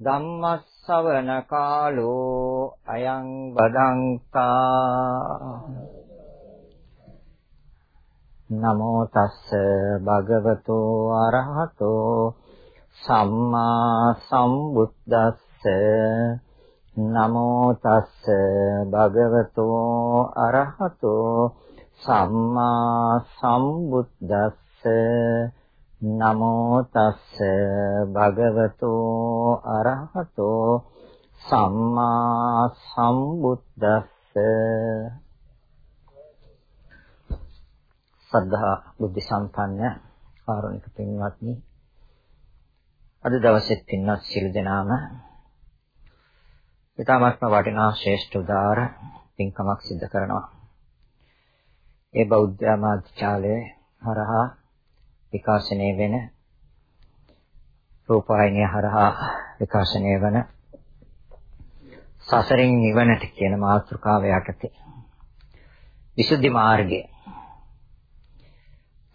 ධම්මස්සවන කාලෝ අයං බදංතා නමෝ තස්ස භගවතෝ අරහතෝ සම්මා සම්බුද්දස්ස. නමෝ තස්ස භගවතෝ අරහතෝ සම්මා සම්බුද්දස්ස. නමෝ තස්ස භගවතෝ අරහතෝ සම්මා සම්බුද්දස්ස සද්ධා බුද්ධ සම්පන්න කාරුණික පින්වත්නි අද දවසෙත් පින්වත් සියලු දෙනාම ඊටාත්ම වටිනා ශ්‍රේෂ්ඨ උදාර පින්කමක් සිදු කරනවා. ඒ බෞද්ධ ආමාත්‍යාලයේ හරහා විකාශනය වෙන රූපాయనిය හරහා විකාශනය වන සසරින් නිවනට කියන මාතෘකාව යටතේ විසුද්ධි මාර්ගය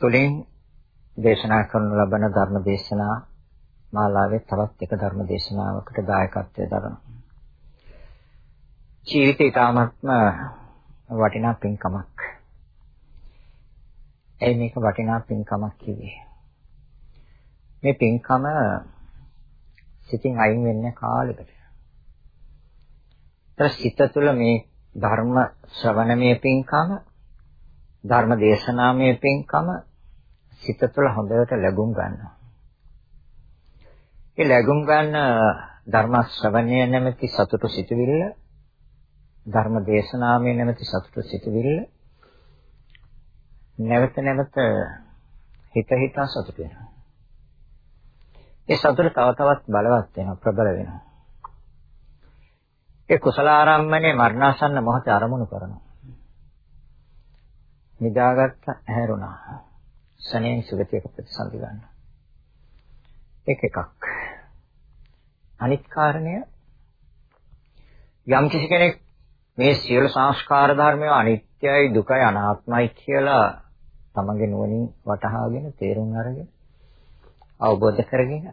තුලින් දේශනා කරනු ලබන ධර්ම දේශනා මාලාවේ තවත් එක ධර්ම දේශනාවකට දායකත්වයෙන් දරනවා. ජීවිතේ තාමත්ම වටිනා පින්කමක්. ඒ මේක වටිනා පින්කමක් කිව්වේ. මේ පින්කම සිතින් අයින් වෙන්නේ කාලෙකට. ඒතර සිත තුළ මේ ධර්ම ශ්‍රවණමය පින්කම ධර්ම දේශනාමය පින්කම සිත තුළ හොඳට ලැබුම් ගන්නවා. ඒ ලැබුම් ගන්න ධර්ම ශ්‍රවණය නැමැති සතුටු සිතුවිල්ල ධර්ම දේශනාමය නැමැති සතුට සිටවිල්ල නැවත නැවත හිත හිතා සතුට වෙනවා. ඒ සතුට තව තවත් බලවත් වෙනවා ප්‍රබල වෙනවා. ඒ කුසල ආරම්මනේ මරණාසන්න මොහොත අරමුණු කරනවා. නිදාගත්ත ඇහැරුණා. සනෙන් සුගතියක ප්‍රතිසන්දි ගන්නවා. ඒක එකක්. අනිත් කාරණය යම් කිසි කෙනෙක් මේ සියලු සංස්කාර ධර්මය අනිත්‍යයි දුකයි අනාත්මයි කියලා තමගේ නුවණින් වටහාගෙන තේරුම් අරගෙන අවබෝධ කරගෙන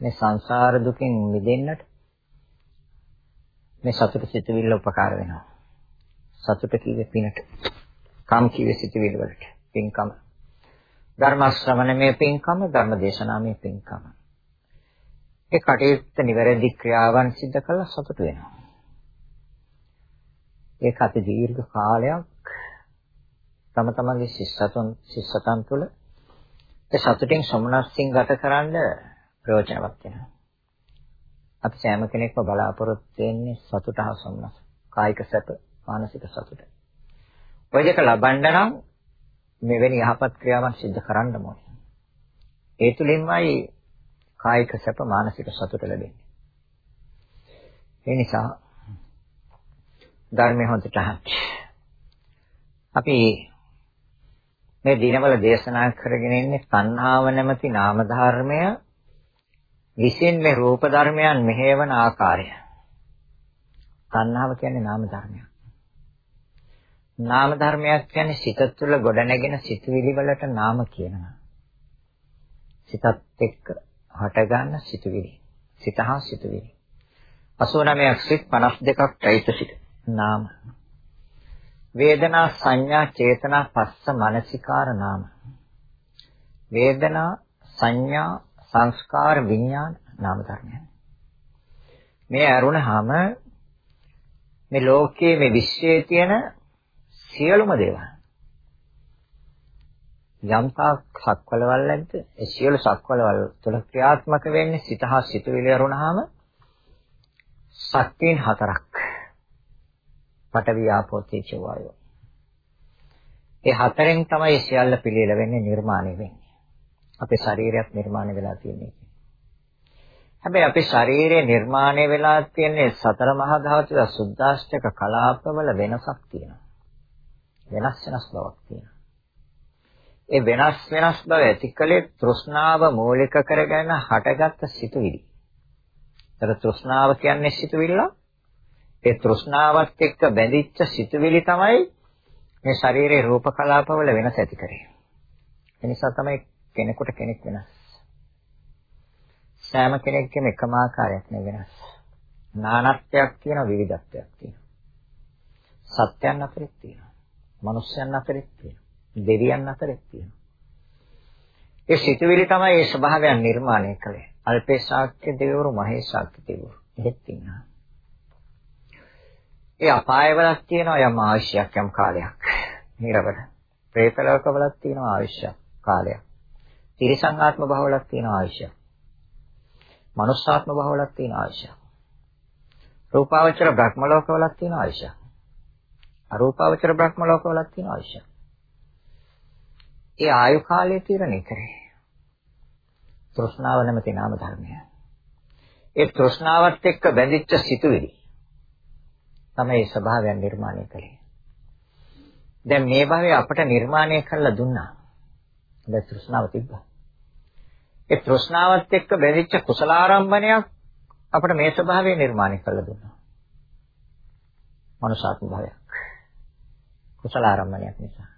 මේ සංසාර දුකින් මිදෙන්නට මේ සතුට සිතවිල්ල උපකාර වෙනවා. සතුට කිව්වේ පිනට. කම් කිව්වේ සිතවිල්ල වලට. පින්කම. ධර්ම ශ්‍රවණමේ පින්කම, ධර්ම දේශනාමේ පින්කම. ඒ කටයුත්ත නිවැරදි ක්‍රියාවන් සිදු කළා සතුට වෙනවා. ඒක අති දීර්ඝ කාලයක් තම තමන්ගේ ශිෂ්‍යතුන් ශිෂ්‍යතන් තුළ ඒ සතුටින් සොමනස්සින් ගතකරන ප්‍රයෝජනවත් වෙනවා. අපි සෑම කෙනෙක්ම බලාපොරොත්තු වෙන්නේ සතුට හා සොමනස. කායික සැප, මානසික සතුට. ඔය දෙක ලබන්න නම් මෙවැනි යහපත් ක්‍රියාවන් සිදු කරන්න ඕනේ. ඒ තුලින්මයි කායික සැප, මානසික සතුට ලැබෙන්නේ. ඒ නිසා ධර්මය හොඳට අහන්න. අපි මේ දිනවල දේශනා කරගෙන ඉන්නේ තණ්හාව නැමැති නාම ධර්මය විසින් මේ රූප ධර්මයන් මෙහෙවන ආකාරය. තණ්හාව කියන්නේ නාම ධර්මයක්. නාම ධර්මයක් කියන්නේ සිත තුළ ගොඩනැගෙන සිතුවිලි වලට නාම කියනවා. සිතත් එක්ක හටගන්න සිතුවිලි. සිත හා සිතුවිලි. 89ක් සිත් 52ක් চৈতසික. නාම වේදනා සංඥා චේතනා පස්ස මනසිකාර නාම වේදනා සංඥා සංස්කාර විඥාන නාම ධර්මයන් මේ අරුණාම මේ ලෝකයේ මේ විශ්වයේ තියෙන සියලුම දේවල් යම්තාක් සක්වලවල් නැද්ද ඒ සියලු සක්වලවල් තුළ ක්‍රියාත්මක වෙන්නේ සිත හා සිතුවිලි අරුණාම ශක්තියන් හතරක්. පඨවි ආපෝ තේජෝ වායෝ. ඒ හතරෙන් තමයි සියල්ල පිළිල වෙන්නේ නිර්මාණය වෙන්නේ. අපේ ශරීරයත් නිර්මාණය වෙලා තියෙන්නේ. හැබැයි අපේ ශරීරයේ නිර්මාණය වෙලා තියෙන සතර මහා ධාතු සුද්දාෂ්ටක කලාපවල වෙනසක් තියෙනවා. වෙනස් වෙනස් බවක් තියෙනවා. ඒ වෙනස් වෙනස් බව ඇතිකලේ තෘෂ්ණාව මූලික කරගෙන හටගත්ත සිතුවිලි. ඒතර තෘෂ්ණාව කියන්නේ සිතුවිල්ල. ඒ තෘෂ්ණාවත් එක්ක බැඳිච්ච සිතුවිලි තමයි මේ ශරීරයේ රූප කලාපවල වෙනස ඇති කරන්නේ. ඒ නිසා තමයි කෙනෙකුට කෙනෙක් වෙනස්. සෑම කෙනෙක්ගේම එකම ආකාරයක් නෙවෙයි වෙනස්. නානත්වයක් කියන විවිධත්වයක් තියෙනවා. සත්‍යයන් අතරේ තියෙනවා. මනුෂ්‍යයන් අතරේ තියෙනවා. දෙවියන් අතරේ තියෙනවා. ඒ සිතුවිලි තමයි ඒ ස්වභාවයන් නිර්මාණය කළේ. අල්පේ ශාක්‍ය දෙවිවරු මහේ ශාක්‍ය දෙවිවරු. එහෙත් ඉන්නවා. ඒ අපායවලක් තියෙනවා යම් ආයශයක් යම් කාලයක්. නිරවද. പ്രേත ලෝකවලක් තියෙනවා ආයශයක් කාලයක්. තිරිසං ආත්ම භවවලක් තියෙනවා ආයශයක්. මනුෂ්‍යාත්ම භවවලක් තියෙනවා ආයශයක්. රූපාවචර බ්‍රහ්ම ලෝකවලක් තියෙනවා ආයශයක්. අරූපාවචර බ්‍රහ්ම ලෝකවලක් තියෙනවා ආයශයක්. ඒ ආයු කාලය තීරණය කරේ. තෘෂ්ණාව නැමැති නාම ධර්මය. ඒ තෘෂ්ණාවත් එක්ක බැඳිච්ච සිතුවිලි තමයි ස්වභාවයන් නිර්මාණය කළේ. දැන් මේ භවයේ අපට නිර්මාණය කරලා දුන්නා. දැන් තෘෂ්ණාව තිබ්බා. ඒ තෘෂ්ණාවත් එක්ක බැඳිච්ච කුසලාරම්භණයක් අපට මේ ස්වභාවය නිර්මාණය කරලා දුන්නා. මනුෂ්‍යාත්ම භාවයක්. කුසලාරම්භණයක් නිසා.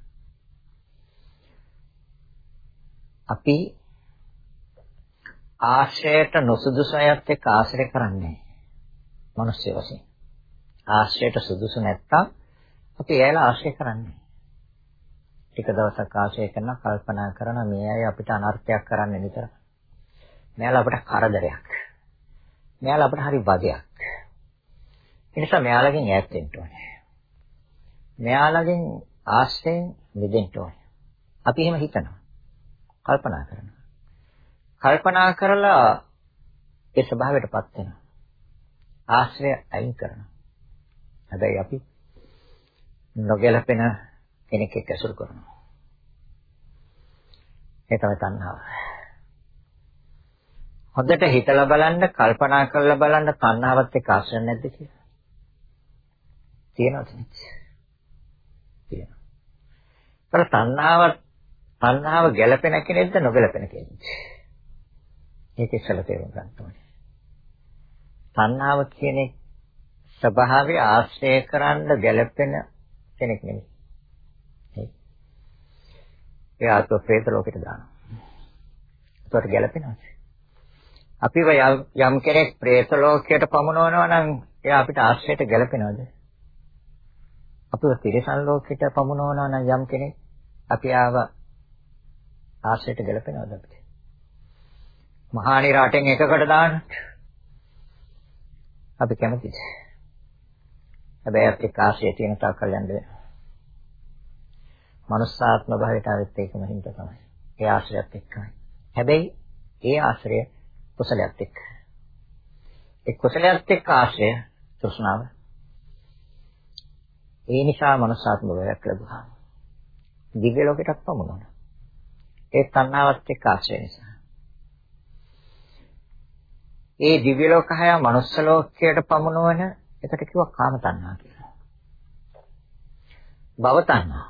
අපි ආශ්‍රයයට නොසුදුසු අයත් එක්ක ආශ්‍රය කරන්නේ මිනිස්සු වශයෙන්. ආශ්‍රයයට සුදුසු නැත්තම් අපි එයාලා ආශ්‍රය කරන්නේ. ටික දවසක් ආශ්‍රය කරන කල්පනා කරන මේ අය අපිට අනර්ථයක් කරන්නේ විතර. මෙයාලා අපිට කරදරයක්. මෙයාලා අපිට හරි වදයක්. ඒ නිසා මෙයාලගෙන් ඈත් වෙන්න ඕනේ. මෙයාලගෙන් ආශ්‍රයෙන් මිදෙන්න ඕනේ. අපි එහෙම හිතනවා. කල්පනා කරනවා. කල්පනා කරලා ඒ ස්වභාවයටපත් වෙනවා. ආශ්‍රය අයින් කරනවා. හැබැයි අපි නොගැලපෙන කෙනෙක් එක්ක ඇසුරු කරනවා. ඒ තමයි තණ්හාව. හොඳට හිතලා බලන්න, කල්පනා කරලා බලන්න තණ්හාවත් එක්ක ආශ්‍රය නැද්ද කියලා. තියෙනවද? තියෙනවා. ඒතර තණ්හාවත් තණ්හාව ගැළපෙන කෙනෙක්ද නොගැළපෙන කෙනෙක්ද? මේක ඉස්සෙල්ලා තේරුම් ගන්න ඕනේ. තණ්හාව කියන ස්වභාවය ආශ්‍රය කරන්න ගැළපෙන කෙනෙක් නෙමෙයි. ඒ ආත්ම ප්‍රේත ලෝකෙට දානවා. ඒකට ගැළපෙනවද? අපිව යම් කෙනෙක් പ്രേත ලෝකයට පමුණවනවා නම් එයා අපිට ආශ්‍රයයට ගැලපෙනවද? අපිව තිරිසන් ලෝකයට පමුණවනවා නම් යම් කෙනෙක් අපි ආව ආශ්‍රයට ගැලපෙනවද අපිට? මහානි රටෙන් එකකට දාන්න. අපි කැමතිද? හැබැයි අපේ ආශ්‍රය තියෙන තාක්කල් යන්න වෙනවා. මනුස්සාත්ම භාවයට ආවෙත් ඒකම හින්දා තමයි. ඒ ආශ්‍රයත් එක්කයි. හැබැයි ඒ ආශ්‍රය කුසලයක් එක්ක. ඒ කුසලයක් එක්ක ආශ්‍රය තෘෂ්ණාව. ඒ නිසා මනුස්සාත්ම භාවයක් ලැබුණා. දිව්‍ය ලෝකයටත් පමුණුණා. ඒ තණ්හාවත් එක්ක ආශ්‍රය නිසා. ඒ දිව්‍ය ලෝකය මනුස්ස ලෝකයට පමුණවන එකට කිව්වා කාම තණ්හා කියලා. භව තණ්හා.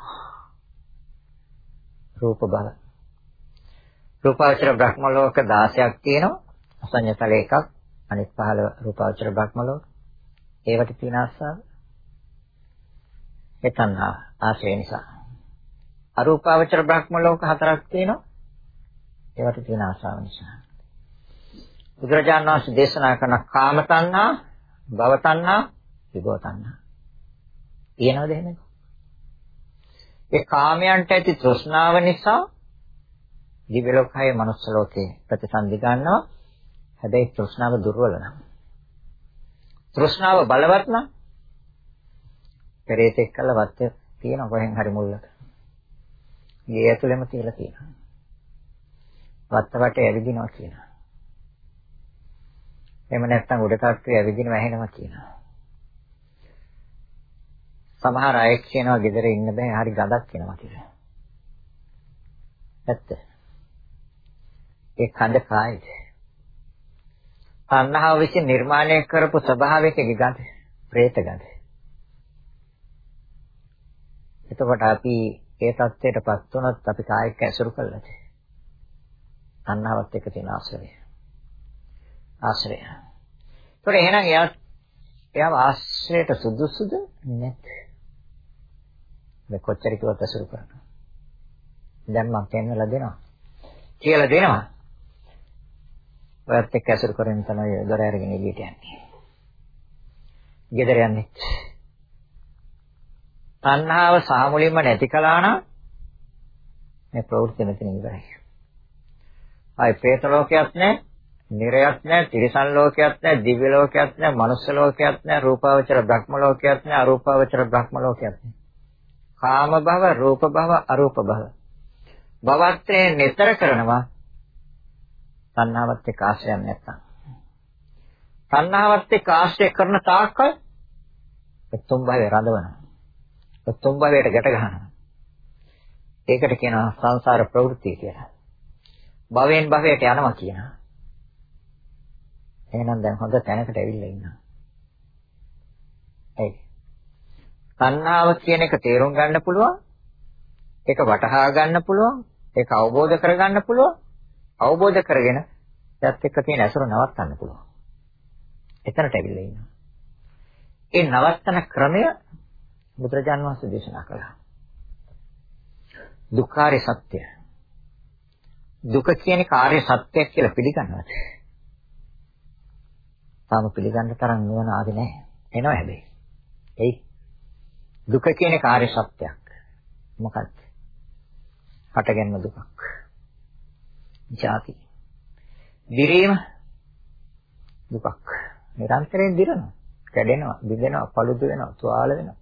රූප භව. රූපාවචර බ්‍රහ්ම ලෝක 16ක් තියෙනවා. අසඤ්ඤතල එකක්. අනිත් 15 රූපාවචර බ්‍රහ්ම ලෝක. ඒවට තියෙන ආසාව. ඒ තණ්හා ආශ්‍රය නිසා. අරූපාවචර බ්‍රහ්ම ලෝක හතරක් තියෙනවා. ඒවට තියෙන ආශාව නිසා. බුදුරජාණන් වහන්සේ දේශනා කරන කාම තණ්හා, භව තණ්හා, විභව තණ්හා. තියෙනවද එහෙම? ඒ කාමයන්ට ඇති තෘෂ්ණාව නිසා දිව්‍ය ලෝකයේ මනුස්ස ලෝකේ ප්‍රතිසන්දි ගන්නවා. හැබැයි තෘෂ්ණාව දුර්වල නම්. තෘෂ්ණාව බලවත් නම් පෙරේතෙක් කළ වත්ය තියෙන කොහෙන් හරි මුල්ලක. ගේ ඇතුළෙම තියලා තියෙනවා. වත්ත වටේ ඇවිදිනවා කියනවා. එහෙම නැත්නම් උඩ තට්ටුවේ ඇවිදින වැහෙනවා කියනවා. සමහර අය කියනවා ගෙදර ඉන්න බෑ හරි ගඳක් එනවා කියලා. ඇත්ත. ඒ කඳ කායිද? තණ්හාව විසින් නිර්මාණය කරපු ස්වභාවයක ගඳ, പ്രേත ගඳ. එතකොට අපි ඒ தත්ත්වයටපත් වුණොත් අපි කායික ඇසුරු කළාද? තණ්හාවත් එක්ක තියෙන ආශ්‍රය. ආශ්‍රය. ඒතකොට එහෙනම් එයා එයාව ආශ්‍රයයට සුදුසුද නැත්? මේ කොච්චර කිව්වත් ඇසුරු කරනවා. දැන් මම පෙන්වලා දෙනවා. කියලා දෙනවා. ඔයත් එක්ක ඇසුරු කරගෙන තමයි දොර අරගෙන එළියට යන්නේ. ගෙදර යන්නේ. තණ්හාව සාමුලින්ම නැති කළා නම් මේ ප්‍රවෘත්ති මෙතන ඉවරයි. ආයි പ്രേත ලෝකයක් නැහැ, නිරයක් නැහැ, තිරිසන් ලෝකයක් නැහැ, දිව්‍ය ලෝකයක් නැහැ, මනුස්ස ලෝකයක් නැහැ, රූපාවචර බ්‍රහ්ම ලෝකයක් නැහැ, අරූපාවචර බ්‍රහ්ම ලෝකයක් නැහැ. කාම භව, රූප භව, අරූප භව. භවත්‍රේ නිතර කරනවා තණ්හාවත් එක්ක ආශ්‍රයයක් නැත්තම්. තණ්හාවත් එක්ක ආශ්‍රය කරන තාක්කල් තුන් භවයේ රඳවනවා. තුන් භවයට ගැට ගන්නවා. ඒකට කියනවා සංසාර ප්‍රවෘත්ති කියලා. භවෙන් භවයට යනවා කියනවා. එහෙනම් දැන් හොඳ තැනකට ඇවිල්ලා ඉන්නවා. ඒ තණ්හාව කියන එක තේරුම් ගන්න පුළුවන්. ඒක වටහා ගන්න පුළුවන්. ඒක අවබෝධ කරගන්න පුළුවන්. අවබෝධ කරගෙන ඒත් එක්ක තියෙන ඇසුර නවත්තන්න පුළුවන්. එතනට ඇවිල්ලා ඉන්නවා. ඒ නවත්තන ක්‍රමය බුදුරජාන් වහන්සේ දේශනා කළා. දුක්ඛාරය සත්‍ය. දුක කියන කාර්ය සත්‍යයක් කියලා පිළිගන්නවද? තාම පිළිගන්න තරම් නුවණ ආවේ නැහැ. එනවා හැබැයි. එයි. දුක කියන කාර්ය සත්‍යයක්. මොකක්ද? හටගන්න දුකක්. ජාති. දිරීම දුකක්. නිරන්තරයෙන් දිරනවා. කැඩෙනවා, බිඳෙනවා, paludu වෙනවා, තුවාල වෙනවා.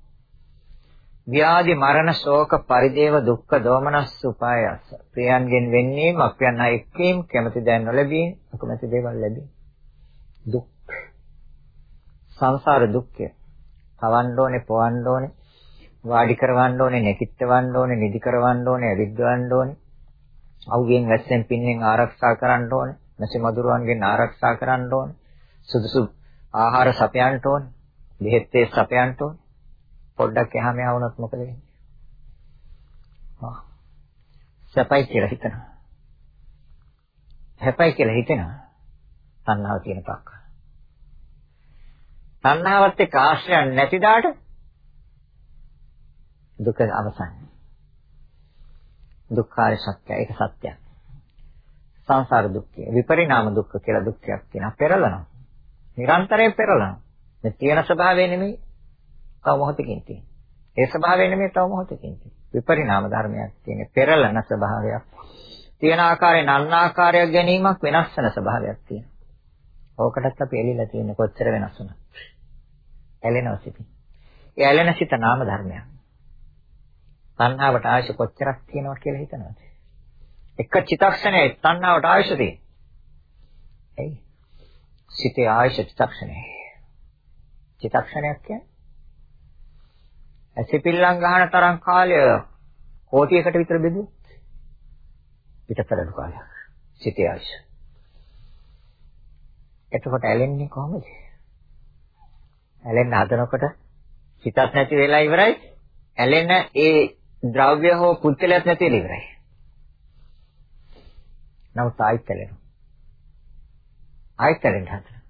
ව්‍යාධි මරණ ශෝක පරිදේව දුක්ඛ දෝමනස් උපායස. ප්‍රියයන්ගෙන් වෙන්නේම අපයන් එක්කීම් කැමති දෑ නොලැබීම, අකමැති දේවල් ලැබීම. දුක්. සංසාර දුක්ඛය. තවන්න ඕනේ, පොවන්න ඕනේ, වාඩි කරවන්න ඕනේ, නැකිටවන්න ඕනේ, නිදි කරවන්න ඕනේ, ඇවිද්දවන්න ඕනේ. අවුගෙන් වැස්සෙන් පින්නෙන් ආරක්ෂා කරන්න ඕනේ. නැසි මදුරුවන්ගෙන් ආරක්ෂා කරන්න ඕනේ. සුදුසු ආහාර සපයන්න ඕනේ. බෙහෙත් තේ සපයන්න ඕනේ. පොඩ්ඩක් එහාම යවුනොත් මොකද වෙන්නේ? ආ. සපයි කියලා හිතනවා. හැපයි කියලා හිතෙනවා. තණ්හාව තියෙන පක්ක. තණ්හාවත් එක්ක ආශ්‍රය නැති දාට දුක අවසන්. දුක්ඛාර සත්‍ය ඒක සත්‍යයක්. සංසාර දුක්ඛය විපරිණාම දුක්ඛ කියලා දුක්ඛයක් තියෙනවා පෙරලනවා. නිරන්තරයෙන් පෙරලනවා. මේ තියෙන ස්වභාවය නෙමෙයි තව මොහොතකින් තියෙන. ඒ ස්වභාවය නෙමෙයි තව මොහොතකින් තියෙන. විපරිණාම ධර්මයක් තියෙන පෙරලන ස්වභාවයක්. තියෙන ආකාරයෙන් අන්න ආකාරයක් ගැනීමක් වෙනස් වෙන ස්වභාවයක් තියෙනවා. ඕකටත් අපි එළිලා තියෙන කොච්චර වෙනස් වුණත්. ඇලෙනවා සිටින්. ඒ ඇලෙන සිත නාම ධර්මයක්. තණ්හාවට ආයශ කොච්චරක් තියෙනවද කියලා හිතනවාද? එක චිත්තක්ෂණයේ තණ්හාවට ආයශ තියෙන. එයි. සිතේ ආයශ චිත්තක්ෂණය. චිත්තක්ෂණයක් කියන්නේ ඇසිපිල්ලම් ගහන තරම් කාලය කෝටියකට විතර බෙදුවොත් පිටතරන කාලයක්. සිතේ ආයශ. එතකොට ඇලෙන්නේ කොහොමද? ඇලෙන්න හදනකොට හිතත් නැති වෙලා ඉවරයි. ඇලෙන ඒ ද්‍රව්‍ය හෝ පුද්ගලයක් නැති වෙලා ඉවරයි. නමුත් ආයෙත් ඇලෙනවා. ආයෙත් ඇලෙන්න හදනවා.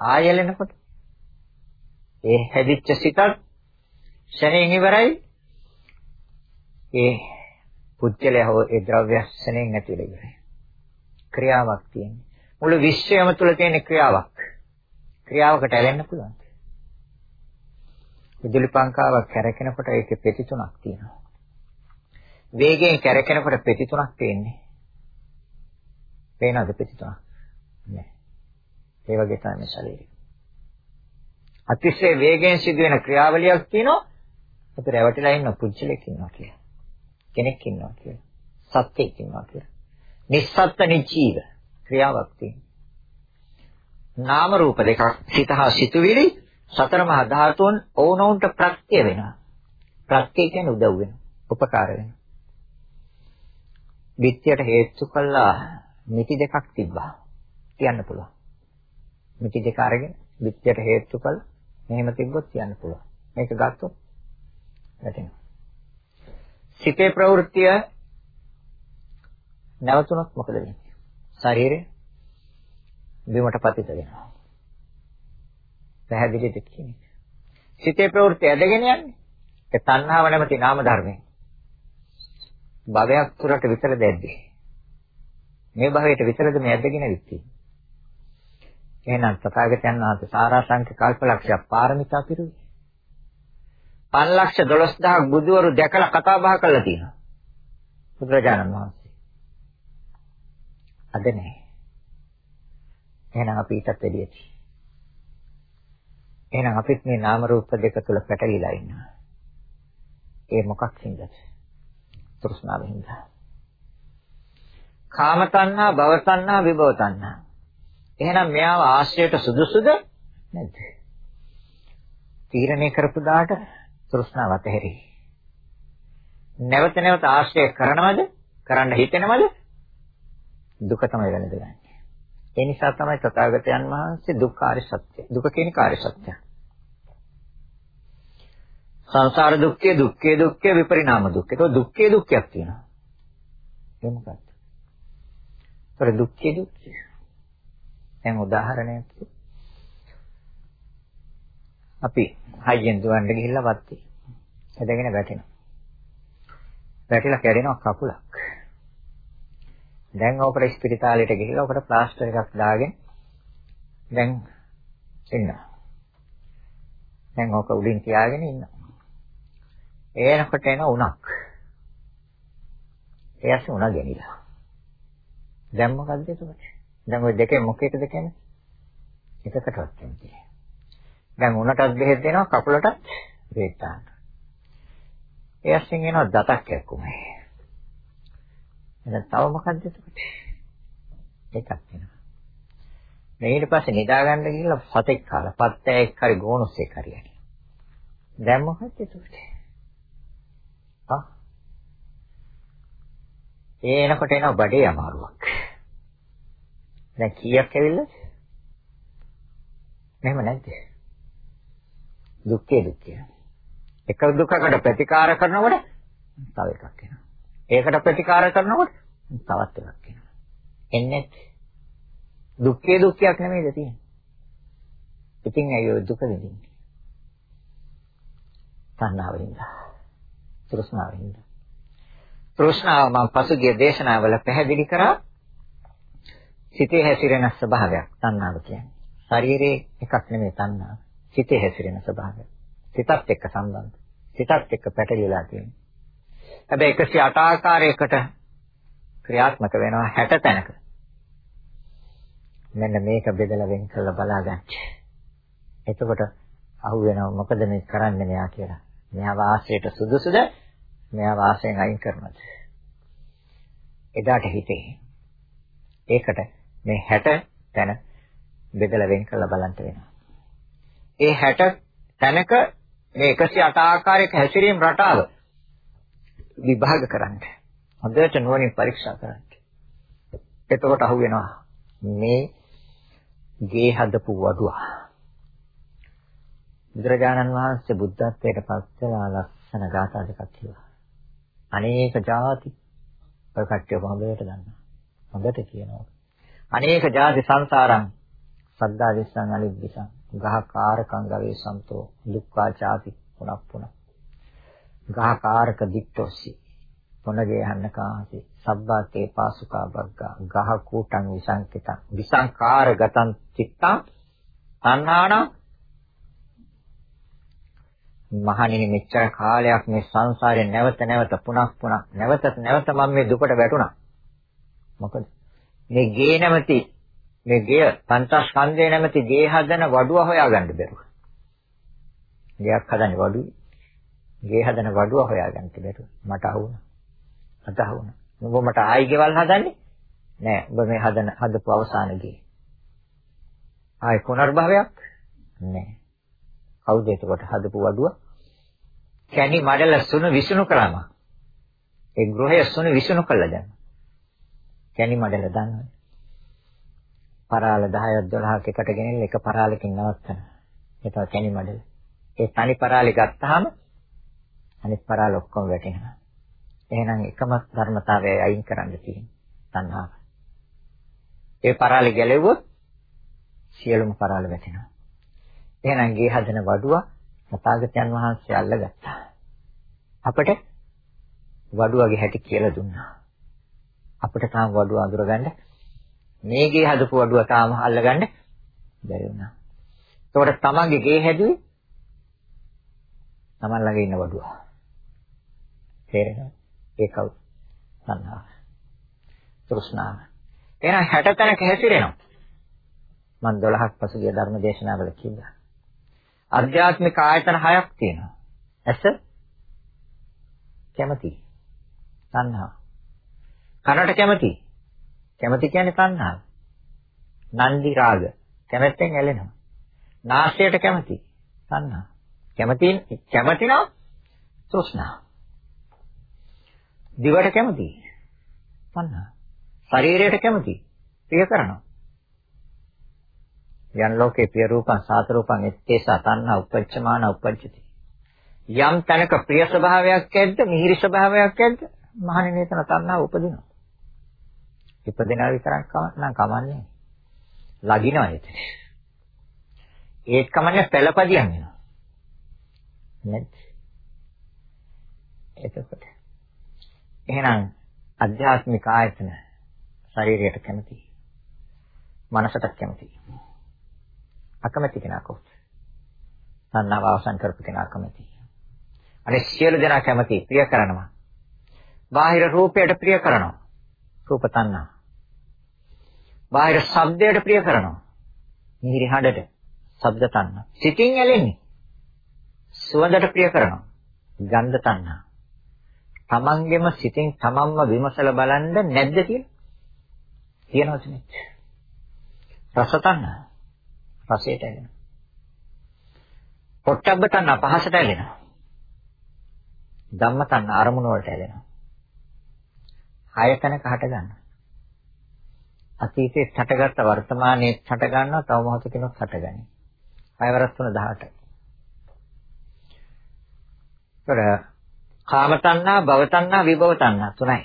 ආයෙ ඇලෙනකොට ඒ හැදිච්ච සිතත් ශරණයෙන් ඉවරයි. ඒ පුද්ගලයා හෝ ඒ ද්‍රව්‍ය ශරණයෙන් නැති වෙලා ඉවරයි. ක්‍රියාවක් තියෙනවා. මුළු විශ්වයම තුල තියෙන ක්‍රියාවක්. ක්‍රියාවකට ඇලෙන්න පුළුවන්. විදුලි පංකාවක් කැරකෙනකොට ඒකේ පෙති තුනක් තියෙනවා. වේගයෙන් කැරකෙනකොට පෙති තුනක් තියෙන්නේ. පේනවද පෙති තුනක්? නෑ. ඒ වගේ තමයි ශරීරය. අතිශය වේගයෙන් සිදුවෙන ක්‍රියාවලියක් තියෙනවා. අපි රැවටිලා ඉන්න පුජ්‍යලෙක් ඉන්නවා කියලා. කෙනෙක් ඉන්නවා කියලා. සත්‍යයක් ඉන්නවා කියලා. නිස්සත්ත්‍ය නිචීව ක්‍රියාවක් තියෙනවා. නාම රූප දෙකක් සිත හා සිතුවිලි සතර මහා ධාතුන් ඕනෝන්ට ප්‍රත්‍ය වෙනවා. ප්‍රත්‍ය කියන්නේ උදව් වෙනවා. උපකාර වෙනවා. විත්‍යයට හේතු කළා මිටි දෙකක් තිබ්බා. කියන්න පුළුවන්. මිටි දෙක අරගෙන විත්‍යයට හේතු කළ මෙහෙම තිබ්බොත් කියන්න පුළුවන්. මේක ගත්තොත් වැටෙනවා. සිතේ ප්‍රවෘත්තිය නැවතුනොත් මොකද වෙන්නේ? ශරීරය බිමට පතිත වෙනවා. පැහැදිලිද කියන්නේ? සිතේ ප්‍රවෘත්ති ඇදගෙන යන්නේ. ඒ තණ්හාව නැමැති නාම ධර්මයෙන්. භවයක් තුරට විතර දැද්දේ. මේ භවයට විතරද මේ ඇදගෙන විත්ති. එහෙනම් තථාගතයන් වහන්සේ සාරාංශික කල්පලක්ෂය පාරමිතා පිරුවේ. 512000ක් බුදුවරු දැකලා කතා බහ කරලා තියෙනවා. බුදුරජාණන් වහන්සේ. අද නැහැ. එහෙනම් අපි ඊටත් එළියදී. එහෙනම් අපිත් මේ නාම රූප දෙක තුල පැටලිලා ඉන්නවා. ඒ මොකක් හින්දාද? තෘෂ්ණාව හින්දා. කාම තණ්හා, භව තණ්හා, විභව තණ්හා. එහෙනම් මෙයාව ආශ්‍රයයට සුදුසුද නැද්ද? තීරණය කරපු දාට තෘෂ්ණාව අතහැරි. නැවත නැවත ආශ්‍රය කරනවද? කරන්න හිතෙනවද? දුක තමයි වෙනදගන්නේ. ඒ නිසා තමයි තථාගතයන් වහන්සේ දුක්ඛාර සත්‍ය. දුක කියන කාර්ය සත්‍ය. සංසාර දුක්ඛය, දුක්ඛේ දුක්ඛය, විපරිණාම දුක්ඛය. ඒක දුක්ඛේ දුක්ඛයක් තියෙනවා. ඒ මොකක්ද? ඒතර දුක්ඛේ දුක්ඛය. දැන් උදාහරණයක් අපි හයියෙන් දුවන්න ගිහිල්ලා වත්ති. ඇදගෙන වැටෙනවා. වැටිලා කැඩෙනවා කකුලක්. දැන් ඕකට ස්පිරිතාලයට ගිහිල්ලා ඕකට ප්ලාස්ටර් එකක් දාගෙන දැන් ඉන්නවා. දැන් ඕක උඩින් තියාගෙන ඉන්නවා. එනකොට එන උණක්. එයාස උණ ගෙනිලා. දැන් මොකද්ද එතකොට? දැන් ওই දෙකෙන් මොකේද කියන්නේ? එකකටවත් නැහැ. දැන් උණටත් බෙහෙත් දෙනවා කකුලටත් බෙහෙත් දානවා. එයාසින් එනවා දතක් එක්කුමේ. එහෙනම් තව මොකක්ද එතකොට? එකක් වෙනවා. මේ ඊට පස්සේ නිදා ගන්න ගිහලා සතෙක් කාලා පත්තෑෙක් හරි ගෝනුස්සෙක් හරි යන්නේ. දැන් මොකක්ද එතකොට? ආ ඒ එනකොට එනවා බඩේ අමාරුවක්. දැන් කීයක් ඇවිල්ලාද? මෙහෙම නැද්ද? දුක්ඛේ දුක්ඛය. එක දුකකට ප්‍රතිකාර කරනකොට තව එකක් එනවා. ඒකට ප්‍රතිකාර කරනකොට තවත් එකක් එනවා. එන්නේ දුක්ඛේ දුක්ඛයක් නෙමෙයිද තියෙන්නේ. ඉතින් ඇයි ඔය දුක විඳින්නේ? තණ්හාවෙන්ද. තෘෂ්ණාවෙන්ද. තෘෂ්ණාව මම පසුගිය දේශනාවල පැහැදිලි කරා සිතේ හැසිරෙන ස්වභාවයක් තණ්හාව කියන්නේ. ශරීරයේ එකක් නෙමෙයි තණ්හාව. සිතේ හැසිරෙන ස්වභාවය. සිතත් එක්ක සම්බන්ධ. සිතත් එක්ක පැටලිලා තියෙනවා. හැබැයි 108 ආකාරයකට ක්‍රියාත්මක වෙනවා 60 තැනක. මෙන්න මේක බෙදලා වෙන් කරලා බලාගන්න. එතකොට අහු වෙනව මොකද මේ කරන්නේ මෙයා කියලා. මෙයා වාසයට සුදුසුද? මෙයා වාසයෙන් අයින් කරනවද? එදාට හිතේ. ඒකට මේ 60 තැන බෙදලා වෙන් කරලා බලන්න වෙනවා. ඒ 60 තැනක මේ 108 ආකාරයක හැසිරීම රටාව විභාග කරන්න. හොඳට නුවණින් පරීක්ෂා කරන්න. එතකොට අහු වෙනවා මේ ගේ හදපු වඩුව. බුදුරජාණන් වහන්සේ බුද්ධත්වයට පස්සලා ලස්සන ගාථා දෙකක් කිව්වා. අනේක ಜಾති ඔය කට්ටිය හොඳට දන්නවා. හොඳට කියනවා. අනේක ಜಾති සංසාරං සද්දා විස්සං අලිද්දිසං ගහකාරකං ගවේ සම්තෝ දුක්ඛා ಜಾති පුනප්පුන ගහකාරක දික්තොස්සි මොනගේ යන්න කාසි? සබ්බාතේ පාසුකා බග්ගා. ගහ කූටං විසංකිතං. විසංකාර ගතං චිත්තං. තණ්හාණ මහණෙනි මෙච්චර කාලයක් මේ සංසාරේ නැවත නැවත පුනක් පුනක් නැවත නැවත මම මේ දුකට වැටුණා. මොකද? මේ ගේ නැමැති මේ ගේ පංචස්කන්ධය නැමැති ගේ හදන වඩුව හොයාගන්න බැරුව. ගයක් හදන්නේ වඩුවේ. ගේ හදන වඩුව හොයාගන්න බැරුව. මට අහුණා. මට අහුණා. ඔබ මට ආයි ගෙවල් හදන්නේ? නෑ. ඔබ මේ හදන හදපු අවසාන ගේ. ආයි පුනර්භවයක්? නෑ. කවුද එතකොට හදපු වඩුව? කැණි මඩල සුණු විසුණු කරාම. ඒ ගෘහය සුණු විසුණු කළා දැන්. කැණි මඩල දන්නවද? පරාල 10ක් 12ක් එකට ගෙනින්න එක පරාලකින් නවත්තන. ඒක කැණි මඩල. ඒ තනි පරාලි ගත්තාම අනිත් පරාල ඔක්කොම වැටෙනවා. එහෙනම් එකම ධර්මතාවය අයින් කරන්න තියෙන්නේ තණ්හාව. ඒ පරාලි ගැලෙව්වොත් සියලුම පරාල වැටෙනවා. එහෙනම් ගේ හදන වඩුව සතාගතයන් වහන්සේ අල්ලගත්තා. අපට වඩුවගේ හැටි කියලා දුන්නා. අපිට තාම වඩුව අඳුරගන්න මේ ගේ හදපු වඩුව තාම අල්ලගන්න බැරි වුණා. ඒකට තමන්ගේ ගේ හැදුවේ තමන් ළඟ ඉන්න වඩුව. තේරෙනවද? ඒ කවුද? තණ්හාව. තෘෂ්ණාව. එහෙනම් 60 තැනක හැසිරෙනවා. මම 12ක් පසුගිය ධර්ම දේශනාවල කිව්වා. අධ්‍යාත්මික ආයතන හයක් තියෙනවා. ඇස කැමති. තණ්හාව. කනට කැමති. කැමති කියන්නේ තණ්හාව. නන්දි රාග කැමැත්තෙන් ඇලෙනවා. නාසයට කැමති. තණ්හාව. කැමති කැමති නම් තෘෂ්ණාව. දිවට කැමති. තණ්හාව. ශරීරයට කැමති. ප්‍රිය කරනවා. යන් ලෝකේ ප්‍රිය රූපං සාත රූපං එත්තේසා තණ්හා උපච්චමාන උපච්චති. යම් තැනක ප්‍රිය ස්වභාවයක් ඇද්ද මිහිරි ස්වභාවයක් ඇද්ද මහණෙනි එතන තණ්හා උපදිනවා. ඉපදෙනා විතරක් නම් කමන්නේ. ලගිනවා එතන. ඒත් කමන්නේ පළපදියම් වෙනවා. නේද? එතකොට එහෙනම් අධ්‍යාත්මික ආයතන ශරීරයට කැමති. මනසට කැමති. අකමැති කෙනා කොහොමද? තණ්හාව අවසන් කරපු කෙනා කැමති. අනේ සියලු දෙනා කැමති ප්‍රිය කරනවා. බාහිර රූපයට ප්‍රිය කරනවා. රූප තණ්හා. බාහිර ශබ්දයට ප්‍රිය කරනවා. මිහිරි හඬට ශබ්ද තණ්හා. සිතින් ඇලෙන්නේ. සුවඳට ප්‍රිය කරනවා. ගන්ධ තණ්හා. තමන්ගෙම සිතින් තමන්ම විමසලා බලන්න නැද්ද කියලා? තියෙනවද නේ? රස තණ්හා. රසයට ඇලෙනවා. පොට්ටබ්බ තණ්හා පහසට ඇලෙනවා. ධම්ම තණ්හා අරමුණ වලට ඇලෙනවා. හයතනක හට ගන්නවා. අතීතයේ හටගත්ත වර්තමානයේ හට ගන්නවා තව මොහොතකිනුත් හටගනී. හයවරස් තුන 18යි. ඒතර කාම තණ්හා, භව තණ්හා, විභව තණ්හා තුනයි.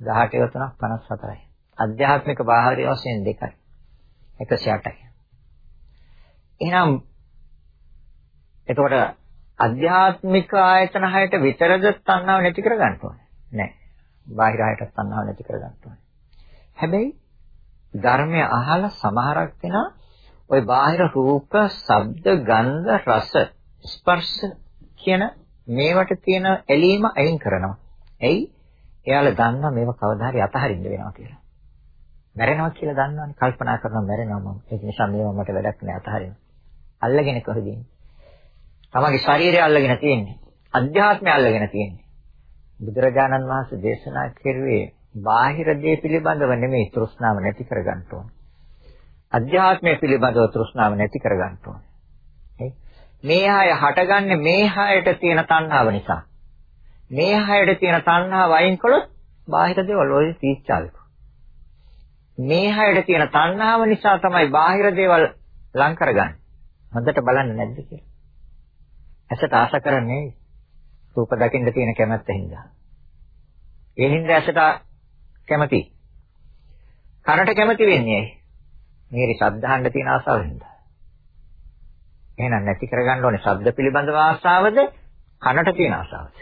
18 තුනක් 54යි. අධ්‍යාත්මික බාහිර වශයෙන් දෙකයි. 108යි. එහෙනම් එතකොට අධ්‍යාත්මික ආයතන හයට විතරද තණ්හාව නැති කර ගන්න ඕනේ? නෑ. බාහිර හයට තණ්හාව නැති කර ගන්න ඕනේ. හැබැයි ධර්මය අහලා සමහරක් දෙනා ওই බාහිර රූප, ශබ්ද, ගන්ධ, රස, ස්පර්ශ කියන මේවට තියෙන ඇලීම අයින් කරනවා. එයි එයාලා දන්නවා මේව කවදා හරි අතහරින්න වෙනවා කියලා. මැරෙනවා කියලා දන්නවනේ කල්පනා කරනවා මැරෙනවා මම. ඒ නිසා මේව මට වැඩක් නෑ අතහරින්න. අල්ලගෙන කොහෙද ඉන්නේ? තමගේ ශරීරය අල්ලගෙන තියෙන්නේ. අධ්‍යාත්මය අල්ලගෙන තියෙන්නේ. බුදුරජාණන් වහන්සේ දේශනා කරුවේ බාහිර දේ පිළිබඳව නෙමෙයි තෘෂ්ණාව නැති කරගන්න ඕනේ. අධ්‍යාත්මය පිළිබඳව තෘෂ්ණාව නැති කරගන්න ඕනේ. මේ හය හටගන්නේ මේ හයට තියෙන තණ්හාව නිසා. මේ හයට තියෙන තණ්හාව අයින් කළොත් බාහිර දේවල් ඔය තීච්ඡාවික. මේ හයට තියෙන තණ්හාව නිසා තමයි බාහිර දේවල් ලං කරගන්නේ. හොඳට බලන්න නැද්ද කියලා. ඇසට ආස කරන්නේ රූප දකින්න තියෙන කැමැත්ත හින්දා. ඒ හින්දා ඇසට කැමති. කනට කැමති වෙන්නේ ඇයි? මේරි ශබ්දහන්න තියෙන ආසාව හින්දා. එහෙනම් නැති කරගන්න ඕනේ ශබ්ද පිළිබඳව ආසාවද කනට තියෙන ආසාවද?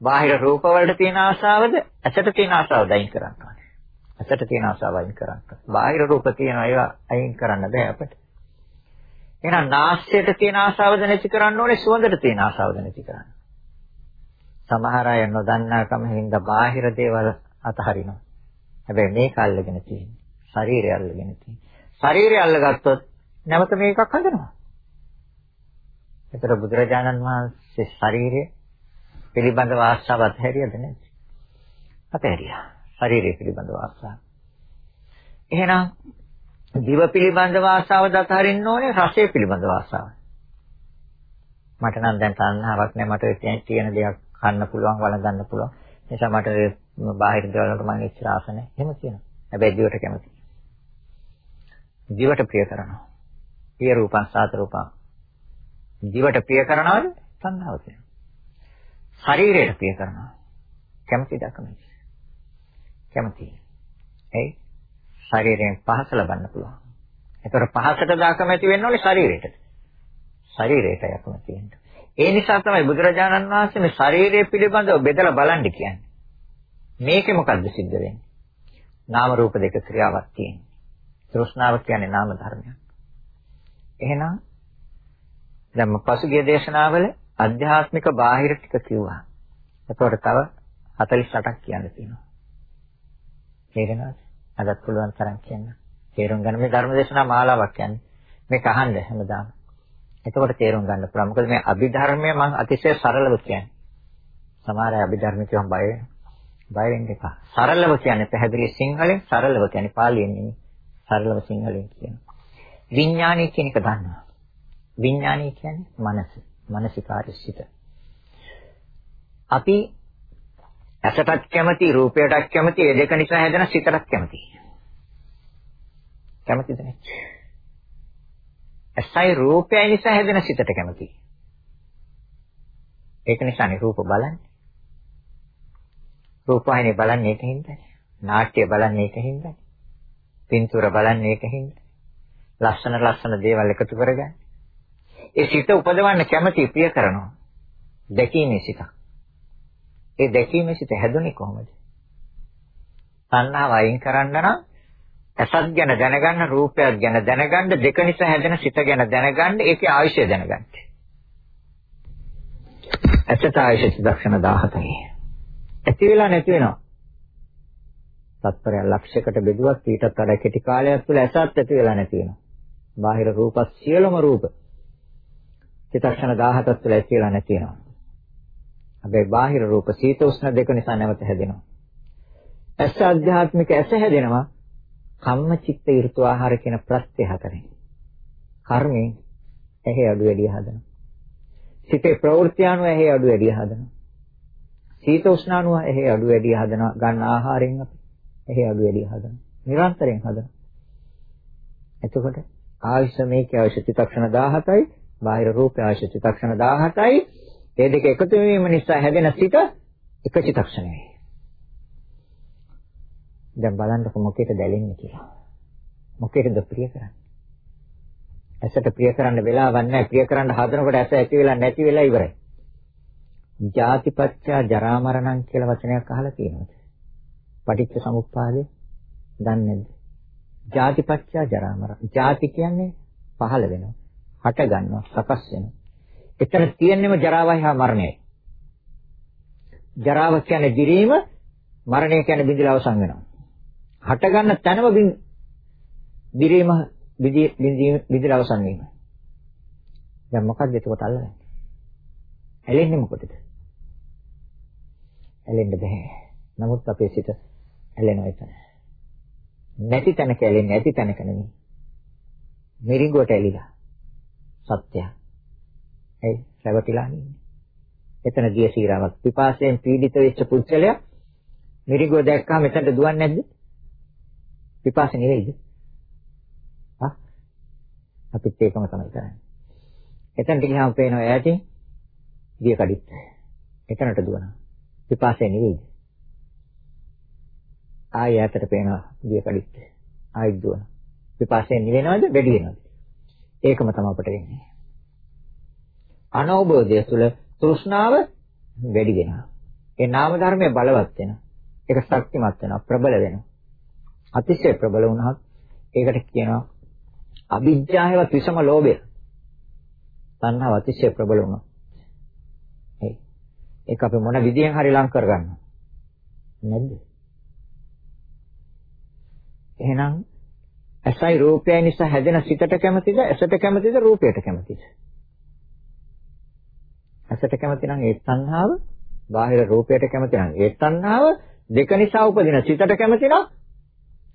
බාහිර රූප වලට තියෙන ආසාවද ඇසට තියෙන ආසාවද අයින් කරන්න ඕනේ. ඇසට තියෙන ආසාව අයින් කරන්න. බාහිර රූප තියෙන ඒවා අයින් කරන්න බෑ අපිට. එහෙනම් නාස්‍යයට තියෙන ආසාවද නැති කරන්න ඕනේ සුවඳට තියෙන ආසාවද නැති කරන්න. සමහර අය නොදන්නාකම හින්දා බාහිර දේවල් අතහරිනවා. හැබැයි මේක අල්ලගෙන තියෙන්නේ. ශරීරය අල්ලගෙන තියෙන්නේ. ශරීරය අල්ලගත්තොත් නැවත මේකක් හදනවා. ඒතර බුදුරජාණන් වහන්සේ ශරීරය පිළිබඳව ආශාව අත්හැරියද නැද්ද? අත්හැරියා. ශරීරය පිළිබඳව ආශාව. එහෙනම් දිව පිළිබඳව ආශාවද අත්හරින්න ඕනේ රසය පිළිබඳව ආශාව. මට නම් දැන් තණ්හාවක් නැහැ මට තියෙන දේක් කන්න පුළුවන් වළඳන්න පුළුවන්. නිසා මට බාහිර දේවල් වලට මම ඉච්ච ආස නැහැ. එහෙම කියනවා. හැබැයි දිවට කැමතියි. දිවට ප්‍රිය කරනවා. ප්‍රිය රූපං සාත රූපං. දිවට ප්‍රිය කරනවද? තණ්හාව තියෙනවා. ශරීරයට ප්‍රිය කරනවා. කැමතිද අකමැතිද? කැමති. එයි ශරීරයෙන් පහස ලබන්න පුළුවන්. ඒතර පහසට දාකමැති වෙන්න ඕනේ ශරීරයට. ශරීරයට යකමැති වෙන්න. ඒ නිසා තමයි බුදුරජාණන් වහන්සේ මේ ශරීරය පිළිබඳව බෙදලා බලන්න කියන්නේ. මේකේ මොකද්ද සිද්ධ වෙන්නේ? නාම රූප දෙක ක්‍රියාවක් තියෙනවා. තෘෂ්ණාව කියන්නේ නාම ධර්මයක්. එහෙනම් දැන් පසුගිය දේශනාවල අධ්‍යාත්මික බාහිර ටික කිව්වා. එතකොට තව 48ක් කියන්න තියෙනවා. තේරෙනවද? අදත් පුළුවන් තරම් කියන්න. තේරුම් ගන්න මේ ධර්මදේශනා මාලාවක් කියන්නේ. මේක අහන්න හැමදාම. එතකොට තේරුම් ගන්න පුළුවන්. මොකද මේ අභිධර්මය මම අතිශය සරලව කියන්නේ. සමහර අය අභිධර්ම කියවම් බය බය වෙන්න එපා. සරලව කියන්නේ පැහැදිලි සිංහලෙන් සරලව කියන්නේ පාලියෙන් නෙමෙයි. සරලව සිංහලෙන් කියනවා. විඥානය කියන එක දන්නවා. විඥානය කියන්නේ මනස. මානසිකාරිසිත. අපි ඇසටත් කැමති, රූපයටත් කැමති, ඒ දෙක නිසා හැදෙන සිතටත් කැමති. කැමතිද නැහැ? ඇසයි රූපයයි නිසා හැදෙන සිතට කැමති. ඒක නිසානේ රූප බලන්නේ. රූපයනේ බලන්නේ ඒකින්ද? නාට්‍ය බලන්නේ ඒකින්ද? පින්තූර බලන්නේ ඒකින්ද? ලස්සන ලස්සන දේවල් එකතු කරගන්න. ඒ සිත උපදවන්න කැමති ප්‍රිය කරනවා. දැකීමේ සිත. ඒ දැකීමේ සිත හැදුනේ කොහොමද? තණ්හාව අයින් කරන්න නම් ඇසත් ගැන දැනගන්න රූපයක් ගැන දැනගන්න දෙක නිසා හැදෙන සිත ගැන දැනගන්න ඒකේ ආයශය දැනගන්න. ඇසට ආයශය දක්ෂණ 17යි. ඇති වෙලා නැති වෙනවා. තත්පරය ලක්ෂයකට බෙදුවත් ඊටත් වඩා කෙටි කාලයක් තුළ ඇසත් ඇති වෙලා නැති වෙනවා. බාහිර රූප සියලුම රූප චිත්තක්ෂණ 17ක් තුළ ඇති වෙලා නැති වෙනවා. හැබැයි බාහිර රූප සීත උෂ්ණ දෙක නිසා නැවත හැදෙනවා. ඇස ආධ්‍යාත්මික ඇස හැදෙනවා කම්ම චිත්ත ඍතු ආහාර කියන ප්‍රත්‍ය හතරෙන්. කර්මයෙන් ඇහි අඩු වැඩි හදනවා. සිතේ ප්‍රවෘත්ති අනුව ඇහි අඩු වැඩි හදනවා. සීත උෂ්ණ අනුව ඇහි අඩු වැඩි හදනවා. ගන්න ආහාරයෙන් අපි ඇහි අඩු වැඩි හදනවා. නිරන්තරයෙන් හදනවා. එතකොට ආයුෂ මේකේ අවශ්‍ය චිත්තක්ෂණ 17යි, බාහිර රූපේ අවශ්‍ය චිත්තක්ෂණ 17යි. මේ දෙක එකතු වීම නිසා හැදෙන සිත එක චිත්තක්ෂණයයි. දැන් බලන්නකො මොකේද දැලෙන්නේ කියලා. මොකේද ප්‍රිය කරන්නේ? ඇසට ප්‍රිය කරන්න වෙලාවක් නැහැ. ප්‍රිය කරන්න හදනකොට ඇස ඇති වෙලා නැති වෙලා ඉවරයි. ජාතිපච්චා ජරා මරණං කියලා වචනයක් අහලා තියෙනවද? පටිච්ච සමුප්පාදේ දන්නේ නැද්ද? ජාතිපච්චා ජරා මරණ. ජාති කියන්නේ පහළ වෙනවා. හට ගන්නවා, සකස් වෙනවා. එතන තියෙන්නේම ජරාවයි හා මරණයයි. ජරාව කියන්නේ දිරීම, මරණය කියන්නේ බිඳිලා අවසන් වෙනවා. හට ගන්න තැනම දිරීම බිඳිලා අවසන් වීම. දැන් මොකක්ද එතකොට අල්ලන්නේ? ඇලෙන්නේ මොකටද? ඇලෙන්න බෑ. නමුත් අපේ සිත ඇලෙනවා එතන. නැති තැනක ඇලෙන්නේ නැති තැනක නෙමෙයි. මිරිඟුවට ඇලිලා. සත්‍යය. ඒ රැවටිලා ඉන්නේ. එතන ගිය සීරාවක් පිපාසයෙන් පීඩිත වෙච්ච පුද්ගලයා මිරිඟුව දැක්කම එතනට දුවන්නේ නැද්ද? පිපාස නෙවෙයිද? හා? අපිත් ඒකම තමයි කරන්නේ. එතනට ගියාම පේනවා ඈතින් දිය කඩਿੱත්. එතනට දුවනවා. පිපාසය නෙවෙයිද? ආයෙ ඈතට පේනවා දිය කඩਿੱත්. ආයෙත් දුවනවා. පිපාසය නිවෙනවද? වැඩි වෙනවද? ඒකම තමයි අපට වෙන්නේ. අනවබෝධය තුළ තෘෂ්ණාව වැඩි වෙනවා. ඒ නාම ධර්මයේ බලවත් වෙනවා. ඒක ශක්තිමත් වෙනවා, ප්‍රබල වෙනවා. අතිශය ප්‍රබල වුණාත් ඒකට කියනවා අවිජ්ජායවත් විසම ලෝභය. තණ්හාව අතිශය ප්‍රබල වුණා. ඒ ඒක අපි මොන විදියෙන් හරි ලං කරගන්නවා. නැද්ද? එහෙනම් ඇසයි රූපයයි නිසා හැදෙන සිතට කැමතිද? ඇසට කැමතිද? රූපයට කැමතිද? ඇසට කැමති නම් ඒ තණ්හාව, බාහිර රූපයට කැමති නම් ඒ තණ්හාව, දෙක නිසා උපදින සිතට කැමති නම්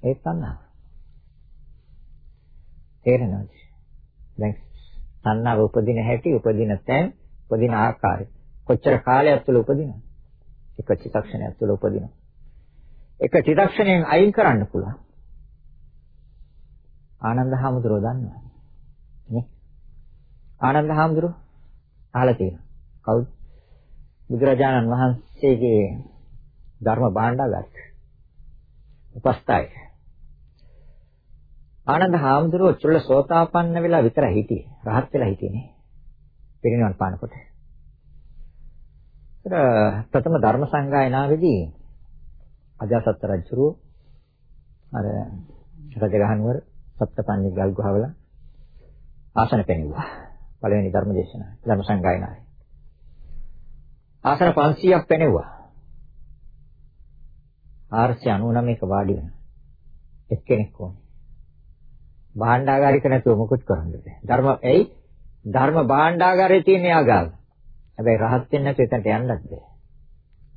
ඒ තණ්හාව. තේරෙනවද? දැන් තණ්හාව උපදින හැටි, උපදින තැන්, උපදින ආකාරය. කොච්චර කාලයක් තුළ උපදිනවද? එක චිත්තක්ෂණයක් තුළ උපදිනවා. එක චිත්තක්ෂණයෙන් අයින් කරන්න පුළුවන්. ආනන්ද හාමුදුරුවෝ දන්නවා. නේ? ආනන්ද හාමුදුරුවෝ අහලා තියෙනවා. කවුද? බුදුරජාණන් වහන්සේගේ ධර්ම භාණ්ඩාගාර. උපස්ථායක. ආනන්ද හාමුදුරුවෝ චුල්ල සෝතාපන්න වෙලා විතර හිටියේ. රහත් වෙලා හිටියේ නේ. පිරිනිවන් පානකොට. ප්‍රථම ධර්ම සංගායනාවේදී අජාසත් රජුරු අර රජගහනුවර සප්තපඤ්ඤ ගල් ගහවල ආසන පෙන්වුවා. පළවෙනි ධර්ම දේශනාව ධර්ම සංගායනාවේ. ආසන 500ක් පෙන්වුවා. 499ක වාඩි වෙන එක්කෙනෙක් ඕනේ. භාණ්ඩාගාරික නැතුව මොකුත් කරන්න බෑ. ධර්ම එයි ධර්ම භාණ්ඩාගාරයේ තියෙන යාගාව. හැබැයි රහත් වෙන්න නැත්නම් එතනට යන්නත් බෑ.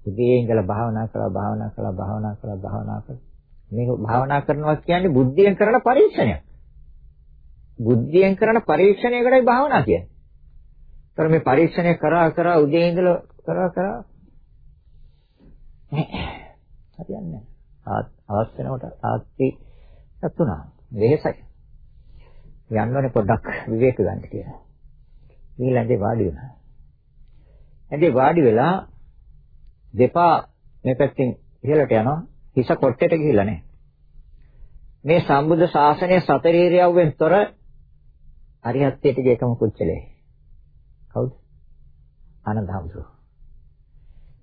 උදේ ඉඳලා භාවනා කරලා භාවනා කරලා භාවනා කරලා භාවනා කරලා මේක භාවනා කරනවා කියන්නේ බුද්ධියෙන් කරන පරීක්ෂණයක්. බුද්ධියෙන් කරන පරීක්ෂණයකටයි භාවනා කියන්නේ. ඒතර මේ පරීක්ෂණය කරා කරා උදේ ඉඳලා කරා කරා හරියන්නේ නැහැ. අවස් වෙනකොට ආත්ති සතුනා. වෙහසයි. යන්න ඕනේ පොඩ්ඩක් විවේක ගන්න කියලා. ඊළඟේ වාඩි වෙනවා. ඇඳේ වාඩි වෙලා දෙපා මේ පැත්තෙන් ඉහළට යනවා. හිස කොට්ටේට ගිහිල්ලා නැහැ. මේ සම්බුද්ධ ශාසනය සතර ඉරියව්වෙන් තොර අරිහත්ත්වයට ගියකම කුච්චලේ. කවුද? ආනන්ද හාමුදුරුවෝ.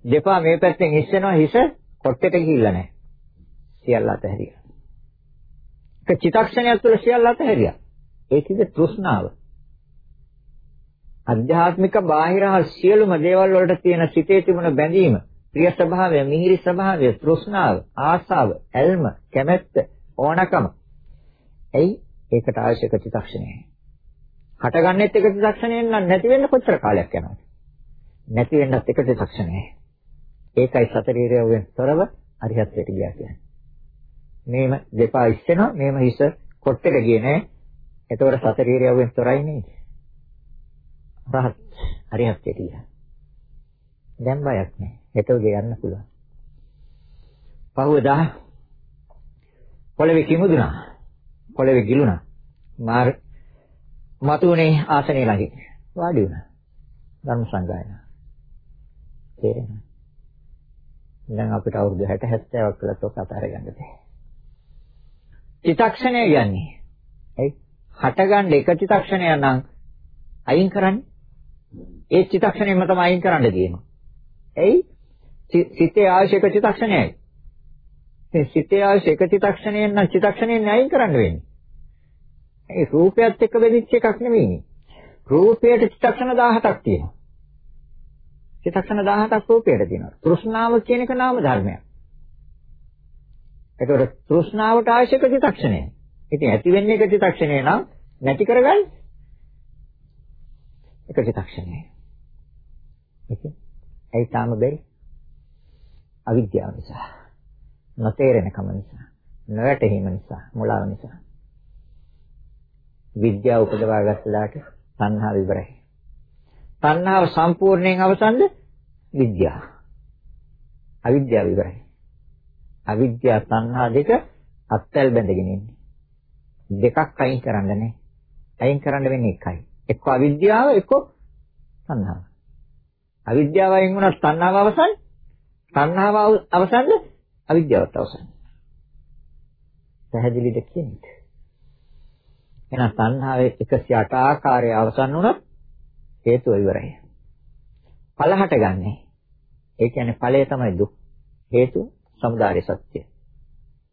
දෙපා මේ පැත්තෙන් හිස්සෙනවා හිස කොට්ටේට ගිහිල්ලා නැහැ. සියල්ල අතහැරියා. ඒක චිතක්ෂණයක් තුළ සියල්ල අතහැරියා. ඒකද තෘෂ්ණාව. අධ්‍යාත්මික බාහිර සියලුම දේවල් වලට තියෙන සිතේ තිබුණ බැඳීම, ප්‍රිය ස්වභාවය, මිහිරි ස්වභාවය, තෘෂ්ණාව, ආසාව, ඇල්ම, කැමැත්ත, ඕනකම. එයි ඒකට අවශ්‍යක චිත්තක්ෂණය. හටගන්නෙත් එක චිත්තක්ෂණයෙන් නම් නැති වෙන්න කොච්චර කාලයක් යනවද? නැති වෙන්නත් එක චිත්තක්ෂණය. ඒකයි සතරීරයෙන් තොරව අරිහත්ත්වයට ගියා කියන්නේ. මේම දෙපා ඉස්සෙනවා, මේම හිස කොට්ටෙට ගියේ නෑ. එතකොට සතරීරයෙන් තොරයි නේද? රහත් හරියට කියලා. දැන් බයක් නැහැ. හෙට උදේ යන්න පුළුවන්. පහුවදා පොළවේ කිමුදුනා. පොළවේ ගිලුණා. මාර් මතුනේ ආසනේ ළඟ වාඩි වුණා. ධර්ම සංගායනා. තේරෙනවද? දැන් අපිට අවුරුදු 60 70ක් කියලා තොක අතාර ගන්න බෑ. චිතක්ෂණය යන්නේ. ඒ හටගන්න එක චිතක්ෂණය නම් අයින් කරන්නේ ඒ චිතක්ෂණයෙන්ම තමයි අයින් කරන්න තියෙන්නේ. එයි සිතේ අවශ්‍යක චිතක්ෂණයයි. මේ සිතේ අවශ්‍යක චිතක්ෂණයෙන් නම් චිතක්ෂණයෙන් අයින් කරන්න වෙන්නේ. ඒ රූපයත් එක්ක බෙදිච්ච එකක් නෙමෙයි. රූපයට චිතක්ෂණ 17ක් තියෙනවා. චිතක්ෂණ 17ක් රූපයට තියෙනවා. තෘෂ්ණාව කියන එක නාම ධර්මයක්. ඒතකොට තෘෂ්ණාවට අවශ්‍යක චිතක්ෂණය. ඉතින් ඇති වෙන්නේ එක චිතක්ෂණය නම් නැති කරගන්න එක චිත්තක්ෂණය. ඒක ඇයි තාම බැරි? අවිද්‍යාව නිසා. නොතේරෙන කම නිසා. නොවැටහීම නිසා. මුලාව නිසා. විද්‍යාව උපදවා ගත්තලාට තණ්හාව ඉවරයි. තණ්හාව සම්පූර්ණයෙන් අවසන්ද? විද්‍යාව. අවිද්‍යාව ඉවරයි. අවිද්‍යාව තණ්හා දෙක අත්වැල් බැඳගෙන ඉන්නේ. දෙකක් අයින් කරන්න නැහැ. අයින් කරන්න වෙන්නේ එකයි. එක්ක අවිද්‍යාව එක්ක තණ්හාව. අවිද්‍යාව අයින් වුණා තණ්හාව අවසන්. තණ්හාව අවසන්ද අවිද්‍යාවත් අවසන්. පැහැදිලිද කියන්නේ? එහෙනම් තණ්හාවේ 108 ආකාරය අවසන් වුණොත් හේතුව ඉවරයි. ඵල හටගන්නේ. ඒ කියන්නේ ඵලය තමයි දුක්. හේතු සමුදාය සත්‍ය.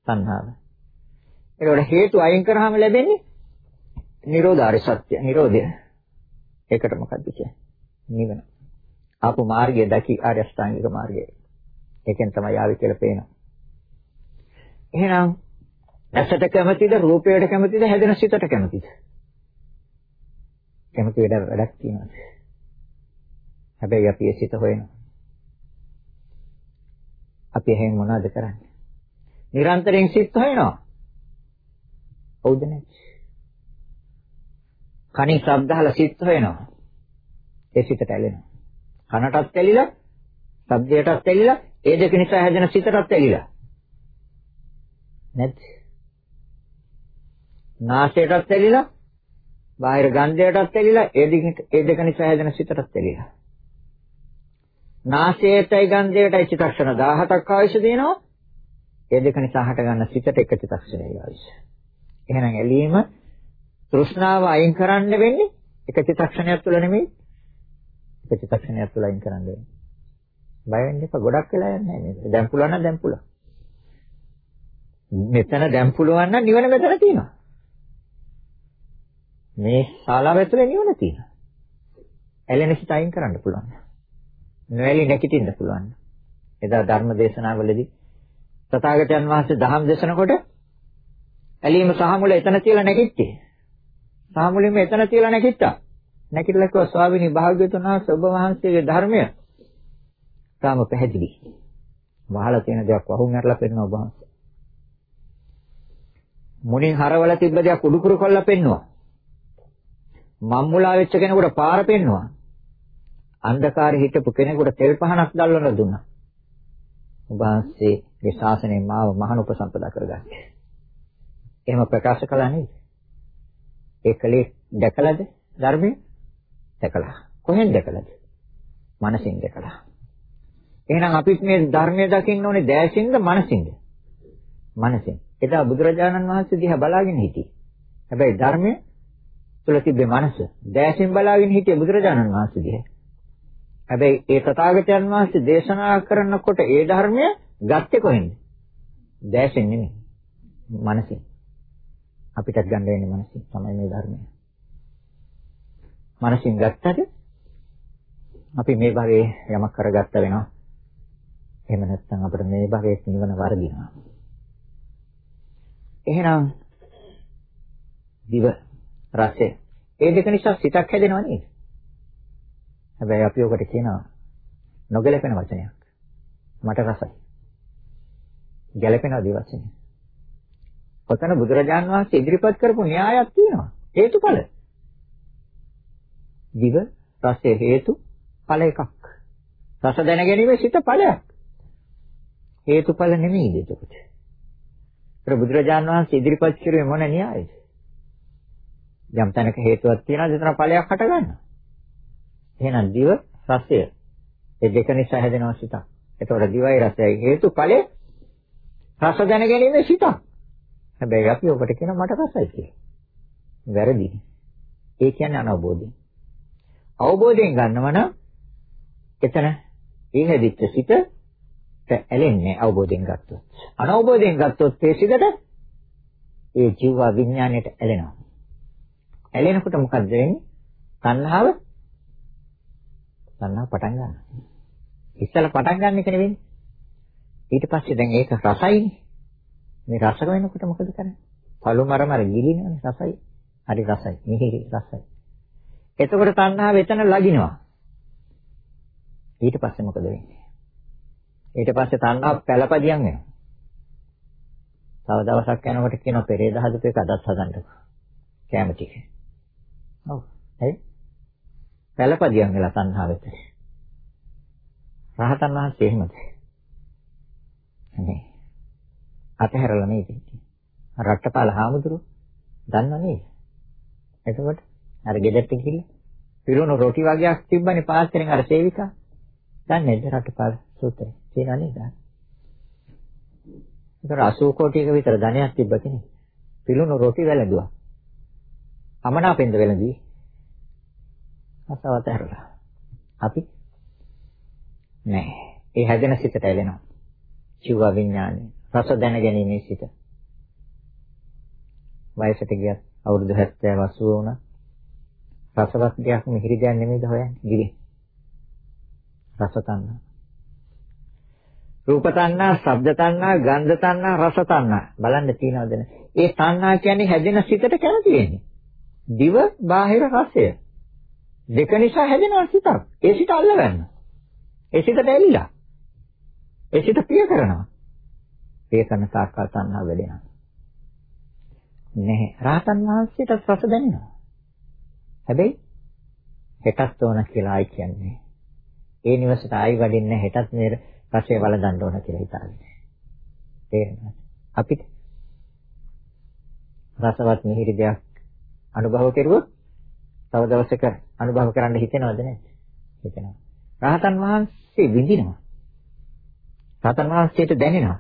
තණ්හාව. ඒකට හේතු අයින් කරාම ලැබෙන්නේ නිරෝධාරය සත්‍ය. නිරෝධය. ඒකට මොකද්ද කියන්නේ? නිවන. ආපු මාර්ගය දැකි ආර්ය අෂ්ටාංගික මාර්ගය. ඒකෙන් තමයි ආවි කියලා පේනවා. එහෙනම් ඇසට කැමතිද රූපයට කැමතිද හැදෙන සිතට කැමතිද? කැමති වැඩ වැඩක් තියෙනවා. හැබැයි අපි ඒ සිත හොයනවා. අපි එහෙන් මොනවද කරන්නේ? නිරන්තරයෙන් සිත් හොයනවා. හවුද නැද්ද? කණින් ශබ්ද අහලා සිත් හොයනවා. ඒ සිතට ඇලෙනවා. කනටත් ඇලිලා, ශබ්දයටත් ඇලිලා, ඒ දෙක නිසා හැදෙන සිතටත් ඇලිලා. නැද්ද? නාසයටත් ඇලිලා බාහිර ගන්ධයටත් ඇලිලා ඒ දෙක ඒ දෙක නිසා හැදෙන සිතටත් ඇලිලා. නාසයටයි ගන්ධයටයි චිත්තක්ෂණ 17ක් ආයශ දෙනවා. ඒ දෙක නිසා හටගන්න සිතට එක චිත්තක්ෂණයයි ආයශ. එහෙනම් ඇලීම තෘෂ්ණාව අයින් කරන්න වෙන්නේ එක චිත්තක්ෂණයක් තුළ නෙමෙයි. එක චිත්තක්ෂණයක් තුළ අයින් කරන්න වෙන්නේ. බය වෙන්න එපා ගොඩක් වෙලා යන්නේ නැහැ. දැන් පුළුවන් නම් දැන් පුළුවන්. මෙතන දැන් පුළුවන් නම් නිවන මෙතන තියෙනවා. මේ ශාලාව ඇතුලේ නිවන තියෙනවා. ඇලෙන සිත අයින් කරන්න පුළුවන්. නොඇලී නැගිටින්න පුළුවන්. එදා ධර්ම දේශනාවලදී තථාගතයන් වහන්සේ දහම් දේශනකොට ඇලීම සහ මුල එතන තියලා නැගිට්ටේ. සහ මුලින්ම එතන තියලා නැගිට්ටා. නැගිටලා කිව්වා ස්වාමීනි භාග්‍යවතුන් වහන්සේ ඔබ වහන්සේගේ ධර්මය තාම පැහැදිලි. වහලා තියෙන දේක් වහුන් ඇරලා පෙන්නනවා ඔබ වහන්සේ. මුණින් හරවල තිබ්බ දෙයක් උඩුකුරු කරලා පෙන්නවා. මම්මුලා වෙච්ච කෙනෙකුට පාර පෙන්නවා. අන්ධකාරේ හිටපු කෙනෙකුට තෙල් පහනක් දැල්වලා දුන්නා. ඔබ වහන්සේගේ ශාසනයෙන් මාව මහාන උපසම්පදා කරගන්නේ. එහෙම ප්‍රකාශ කළා නේද? ඒ කලේ දැකලාද ධර්මයේ? දැකලා. කොහෙන් දැකලාද? මනසින් දැකලා. එහෙනම් අපිත් මේ ධර්මයේ දකින්න ඕනේ දැසින්ද මනසින්ද? මනසින්. එදා බුදුරජාණන් වහන්සේ දිහා බලාගෙන හිටියේ. හැබැයි ධර්මයේ තුල තිබ්බේ මනස. දැසින් බලාගෙන හිටියේ බුදුරජාණන් වහන්සේ දිහා. හැබැයි ඒ තථාගතයන් වහන්සේ දේශනා කරනකොට ඒ ධර්මය ගත්තේ කොහෙන්ද? දැසින් නෙමෙයි. මනසින්. අපිටත් ගන්න වෙන්නේ මනසින් තමයි මේ ධර්මය. මනසින් ගත්තට අපි මේ භවයේ යමක් කරගත්ත වෙනවා. එහෙම නැත්නම් අපිට මේ භවයේ නිවන වර්ධිනවා. එහෙනම් දිව රසය ඒ දෙක නිසා සිතක් හැදෙනව නේද? හැබැයි අපි ඔකට කියනවා නොගැලපෙන වචනයක්. මට රසයි. ගැලපෙන දිවචනය. ඔතන බුදුරජාන් වහන්සේ ඉදිරිපත් කරපු න්‍යායක් තියෙනවා. හේතුඵල. දිව රසය හේතු ඵල එකක්. රස දැන ගැනීම සිත ඵලයක්. හේතුඵල නෙමෙයිද එතකොට? ඒතර බුදුරජාන් වහන්සේ ඉදිරිපත් කරුවේ මොන න්‍යායද? යම් තැනක හේතුවක් තියෙනවද එතන ඵලයක් හට ගන්නවා. එහෙනම් දිව රසය ඒ දෙක නිසා හැදෙනවා සිතක්. එතකොට දිවයි රසයයි හේතු ඵලයේ රස දැන ගැනීම සිතක්. හැබැයි අපි ඔබට කියන මට රසයි කියලා. වැරදි. ඒ කියන්නේ අනවබෝධය. අවබෝධයෙන් ගන්නව නම් එතන ඒ හැදිච්ච සිත ඇලෙන්නේ අවබෝධයෙන් ගත්තොත්. අනවබෝධයෙන් ගත්තොත් ඒ සිතට ඒ ජීව විඥාණයට ඇලෙනවා. ඇලෙනකොට මොකද වෙන්නේ? තණ්හාව තණ්හාව පටන් ගන්නවා. ඉස්සෙල්ලා පටන් ගන්න එක නෙවෙයි. ඊට පස්සේ දැන් ඒක රසයිනේ. මේ රස වෙනකොට මොකද කරන්නේ? පළු මර මර ගිලිනවනේ රසයි. හරි රසයි. මිහිරි රසයි. එතකොට තණ්හාව එතන ලගිනවා. ඊට පස්සේ මොකද වෙන්නේ? ඊට පස්සේ තණ්හාව පළපදියම් වෙනවා. තව දවසක් යනකොට කියනවා පෙරේද හදපු එක අදත් හදන්න. කැම ටික. ඔව්. හරි. පළපදියම් වෙලා තණ්හාවෙත්. රහතන් වහන්සේ එහෙමද? නේ. අතහැරලා නේද? රට්ටපාල හාමුදුරුව දන්නව නේද? එතකොට අර ගෙදරට ගිහිල්ලා පිරුණු රොටි වගේක් තිබ්බනේ පාස්තරෙන් අර සේවිකා. දන්නේ නැද්ද රට්ටපාල සූත්‍රය? තියෙනා නේද? ඒතර 80 කෝටියක විතර ධනයක් තිබ්බ කෙනෙක්. පිළුණු රොටි වැළඳුවා. අමනාපෙන්ද වැළඳී. අසවත හැරලා. අපි නෑ. ඒ හැදෙන සිතට ඇලෙනවා. චිව විඥානය. රස දැනගැනීමේ සිත. වයසට ගියත් අවුරුදු 70 80 වුණා. රසවත් දෙයක් මිහිරි දෙයක් නෙමෙයිද හොයන්නේ? ගිරි. රස තණ්හා. රූප තණ්හා, ශබ්ද තණ්හා, ගන්ධ තණ්හා, රස තණ්හා. බලන්න තියනවද ඒ තණ්හා කියන්නේ හැදෙන සිතට කැමති වෙන්නේ. දිව බාහිර රසය. දෙක නිසා හැදෙනවා සිතක්. ඒ සිත අල්ලගන්න. ඒ සිතට ඇලිලා. ඒ සිත ප්‍රිය කරනවා. ප්‍රිය කරන සාකල් තණ්හා වැඩෙනවා. නැහැ. රාතන් වහන්සේට රස දැනෙනවා. හැබැයි හෙටත් ඕන කියලා ආයි කියන්නේ. ඒ නිවසට ආයි වඩින්න හෙටත් මේ රසය වළඳන්න ඕන කියලා හිතාගෙන. තේරෙනවද? අපිට රසවත් මිහිරි දෙයක් අනුභව කෙරුවොත් තව දවසක අනුභව කරන්න හිතෙනවද නැද්ද? හිතෙනවා. රහතන් වහන්සේ විඳිනවා. රහතන් වහන්සේට දැනෙනවා.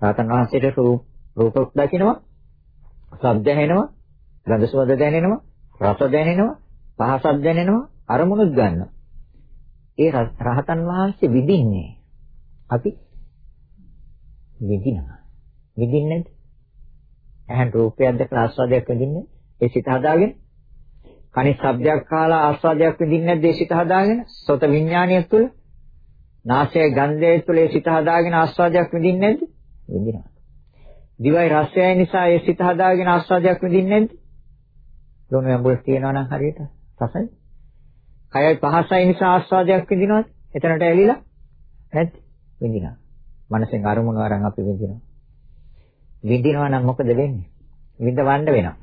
රහතන් වහන්සේට රූප රූප දකින්නවා. ශබ්ද ඇහෙනවා. ගඳ සුවඳ දැනෙනවා. රස දැනෙනවා. පහසක් දැනෙනවා. අරමුණුත් ගන්නවා. ඒ රහතන් වහන්සේ විඳින්නේ. අපි විඳිනවා. විඳින්නේ නැද්ද? ඇහෙන් රූපයක් දැකලා ආස්වාදයක් විඳින්නේ ඒ සිත හදාගෙන? කනේ ශබ්දයක් අහලා ආස්වාදයක් විඳින්නේ නැද්ද ඒ සිත හදාගෙන? සොත විඥානය තුළ? නාසය ගන්ධය තුළ ඒ සිත හදාගෙන ආස්වාදයක් විඳින්නේ නැද්ද? විඳිනවා. දිවයි රසයයි නිසා ඒ සිත හදාගෙන ආස්වාදයක් විඳින්නේ නැද්ද? ලෝණ ඇඹුල් තියනවා නම් හරියට රසයි. කයයි පහසයි නිසා ආස්වාදයක් විඳිනවද? එතනට ඇලිලා නැද්ද? විඳිනවා මනසෙන් අරමුණු අරන් අපි විඳිනවා විඳිනවා නම් මොකද වෙන්නේ විඳවන්න වෙනවා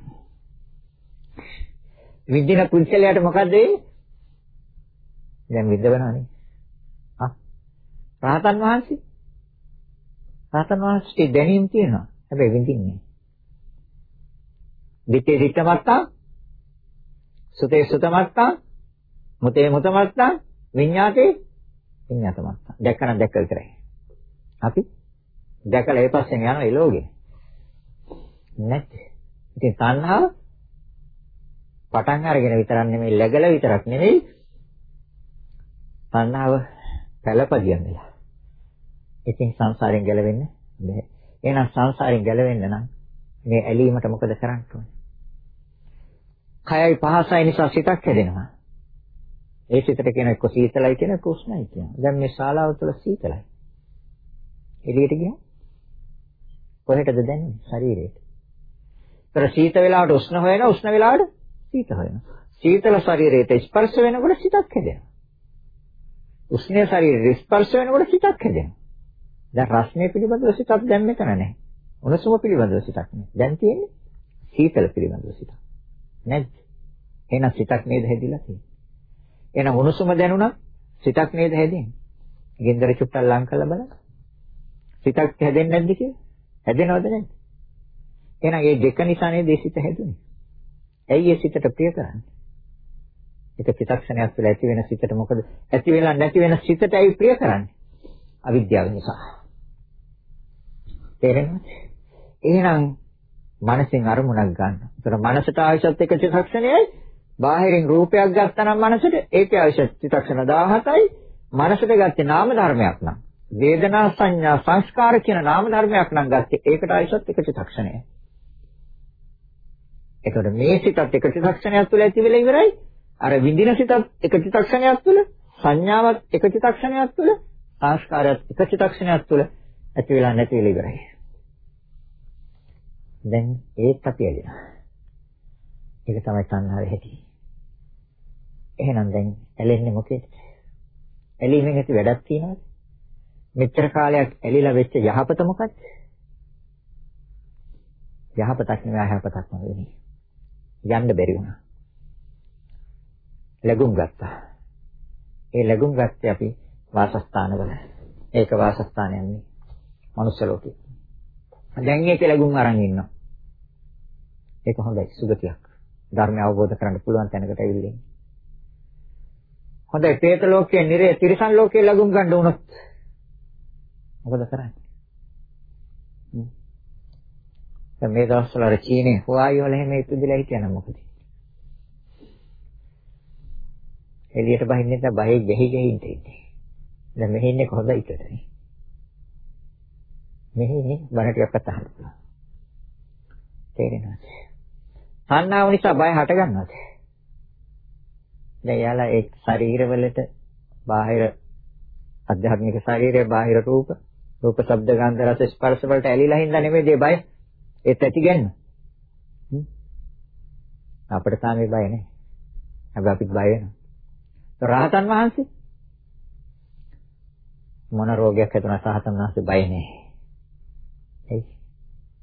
විඳින පුද්ගලයාට මොකද වෙන්නේ? දැන් විඳවනවනේ. ආ. රහතන් වහන්සේ. රහතන් වහන්සේ දැනීම තියෙනවා. හැබැයි විඳින්නේ නැහැ. දිත්තේ දිත්තමත්තා සුතේ සුතමත්තා මුතේ මුතමත්තා විඤ්ඤාතේ විඤ්ඤාතමත්තා දැක්කනම් දැක්ක විතරයි. අපි දැකලා ඒ පස්සෙන් යනවා ඒ ලෝකෙ. නැත්නම් ඉතින් තණ්හාව පටන් අරගෙන විතරක් නෙමෙයි läගලා විතරක් නෙමෙයි තණ්හාව පළපදියම් වෙලා. ඉතින් සංසාරයෙන් ගැලවෙන්න බැහැ. එහෙනම් සංසාරයෙන් ගැලවෙන්න නම් මේ ඇලීමට මොකද කරන්න ඕනේ? කයයි පහසයි නිසා සිතක් හැදෙනවා. ඒ සිතට කියන එක්ක සීතලයි කියන එක්ක උෂ්ණයි කියන. දැන් මේ ශාලාව තුළ සීතලයි. එළියට ගියා කොහෙටද දැනෙන්නේ? ශරීරයට. ඒතර සීත වෙලාවට උෂ්ණ හොයන උෂ්ණ වෙලාවට සීත වෙනවා. සීතල ශරීරයට ස්පර්ශ වෙනකොට සිතක් හැදෙනවා. උෂ්ණ ශරීරයට ස්පර්ශ වෙනකොට සිතක් හැදෙනවා. දැන් රස්නේ පිළිබඳව සිතක් දැන් මෙතන නැහැ. උණුසුම පිළිබඳව සිතක් නැහැ. දැන් තියෙන්නේ සීතල පිළිබඳව සිතක්. නැද්ද? එහෙනම් සිතක් නේද හැදිලා තියෙන්නේ. එහෙනම් උණුසුම දැනුණා සිතක් නේද හැදෙන්නේ. ගෙන්දර චුට්ටක් ලං කරලා බලන්න. සිතක් හැදෙන්නේ නැද්ද කියලා? හැදෙනවද නැද්ද? එහෙනම් මේ දෙක නිසා නේද සිත හැදුනේ. ඇයි ඒ සිතට ප්‍රිය කරන්නේ? ඒක චිත්තක්ෂණයක් තුළ ඇති වෙන සිතට මොකද ඇති වෙලා නැති වෙන සිතට ඇයි ප්‍රිය කරන්නේ? අවිද්‍යාව නිසා. තේරෙනවද? එහෙනම් මනසෙන් අරමුණක් ගන්න. ඒතර මනසට ආයශත් එක චිත්තක්ෂණයයි බාහිරින් රූපයක් ගත්තා නම් මනසට ඒකේ ආයශත් චිත්තක්ෂණ 17යි මනසට ගත්තේ නාම ධර්මයක් නම් වේදනා සංඥා සංස්කාර කියන නාම ධර්මයක් නම් ගත්තේ ඒකට ආයශත් එක චිත්තක්ෂණයයි. එතකොට මේ සිතත් එක චිත්තක්ෂණයක් තුළ ඇති වෙලා ඉවරයි. අර විඳින සිතත් එක චිත්තක්ෂණයක් තුළ, සංඥාවත් එක චිත්තක්ෂණයක් තුළ, සංස්කාරයත් එක චිත්තක්ෂණයක් තුළ ඇති වෙලා නැති වෙලා ඉවරයි. දැන් ඒත් අපි ඇලෙනවා. ඒක තමයි සංහාරය හැටි. එහෙනම් දැන් ඇලෙන්නේ මොකේද? ඇලීමෙන් ඇති වැඩක් තියනවද? මෙච්චර කාලයක් ඇලිලා වෙච්ච යහපත මොකක්ද? යහපතක් නෙවෙයි අයහපතක්ම වෙන්නේ. යන්න බැරි වුණා. ලැබුම් ගත්තා. ඒ ලැබුම් ගත්තේ අපි වාසස්ථානවල. ඒක වාසස්ථානයක් නේ. මනුස්ස ලෝකේ. දැන් ඒක ලැබුම් අරන් ඉන්නවා. ඒක හොඳයි සුගතියක්. ධර්මය අවබෝධ කරගන්න පුළුවන් තැනකට ඇවිල්ලා ඉන්නේ. හොඳයි പ്രേත ලෝකයේ නිරේ තිරිසන් ලෝකයේ ලැබුම් ගන්න උනොත් මොකද කරන්නේ? දැන් මේ දවස්වල අර චීනේ හුවායි වල එහෙම ඉපදිලා හිටියනම් මොකද? එළියට බහින්නේ නැත්නම් බයේ ගෙහි ගෙහි ඉන්නේ. දැන් මෙහි ඉන්නේ කොහොමද ඉතටනේ? මෙහි ඉන්නේ බණ ටිකක් අතහන්න පුළුවන්. තේරෙනවද? තණ්හාව නිසා බය හට ගන්නවද? දැන් යාලා ඒ ශරීරවලට බාහිර අධ්‍යාත්මික ශරීරය බාහිර රූප රූප ශබ්ද ගන්ධ රස ස්පර්ශ වලට ඇලිලා හින්දා නෙමෙයි ඒ බය ඒත් ඇති ගැන්න. අපිට තාම බය නැහැ. හැබැයි අපිත් බය වෙනවා. රහතන් වහන්සේ මොන රෝගයක් හැදුණා රහතන් වහන්සේ බය නැහැ. එයි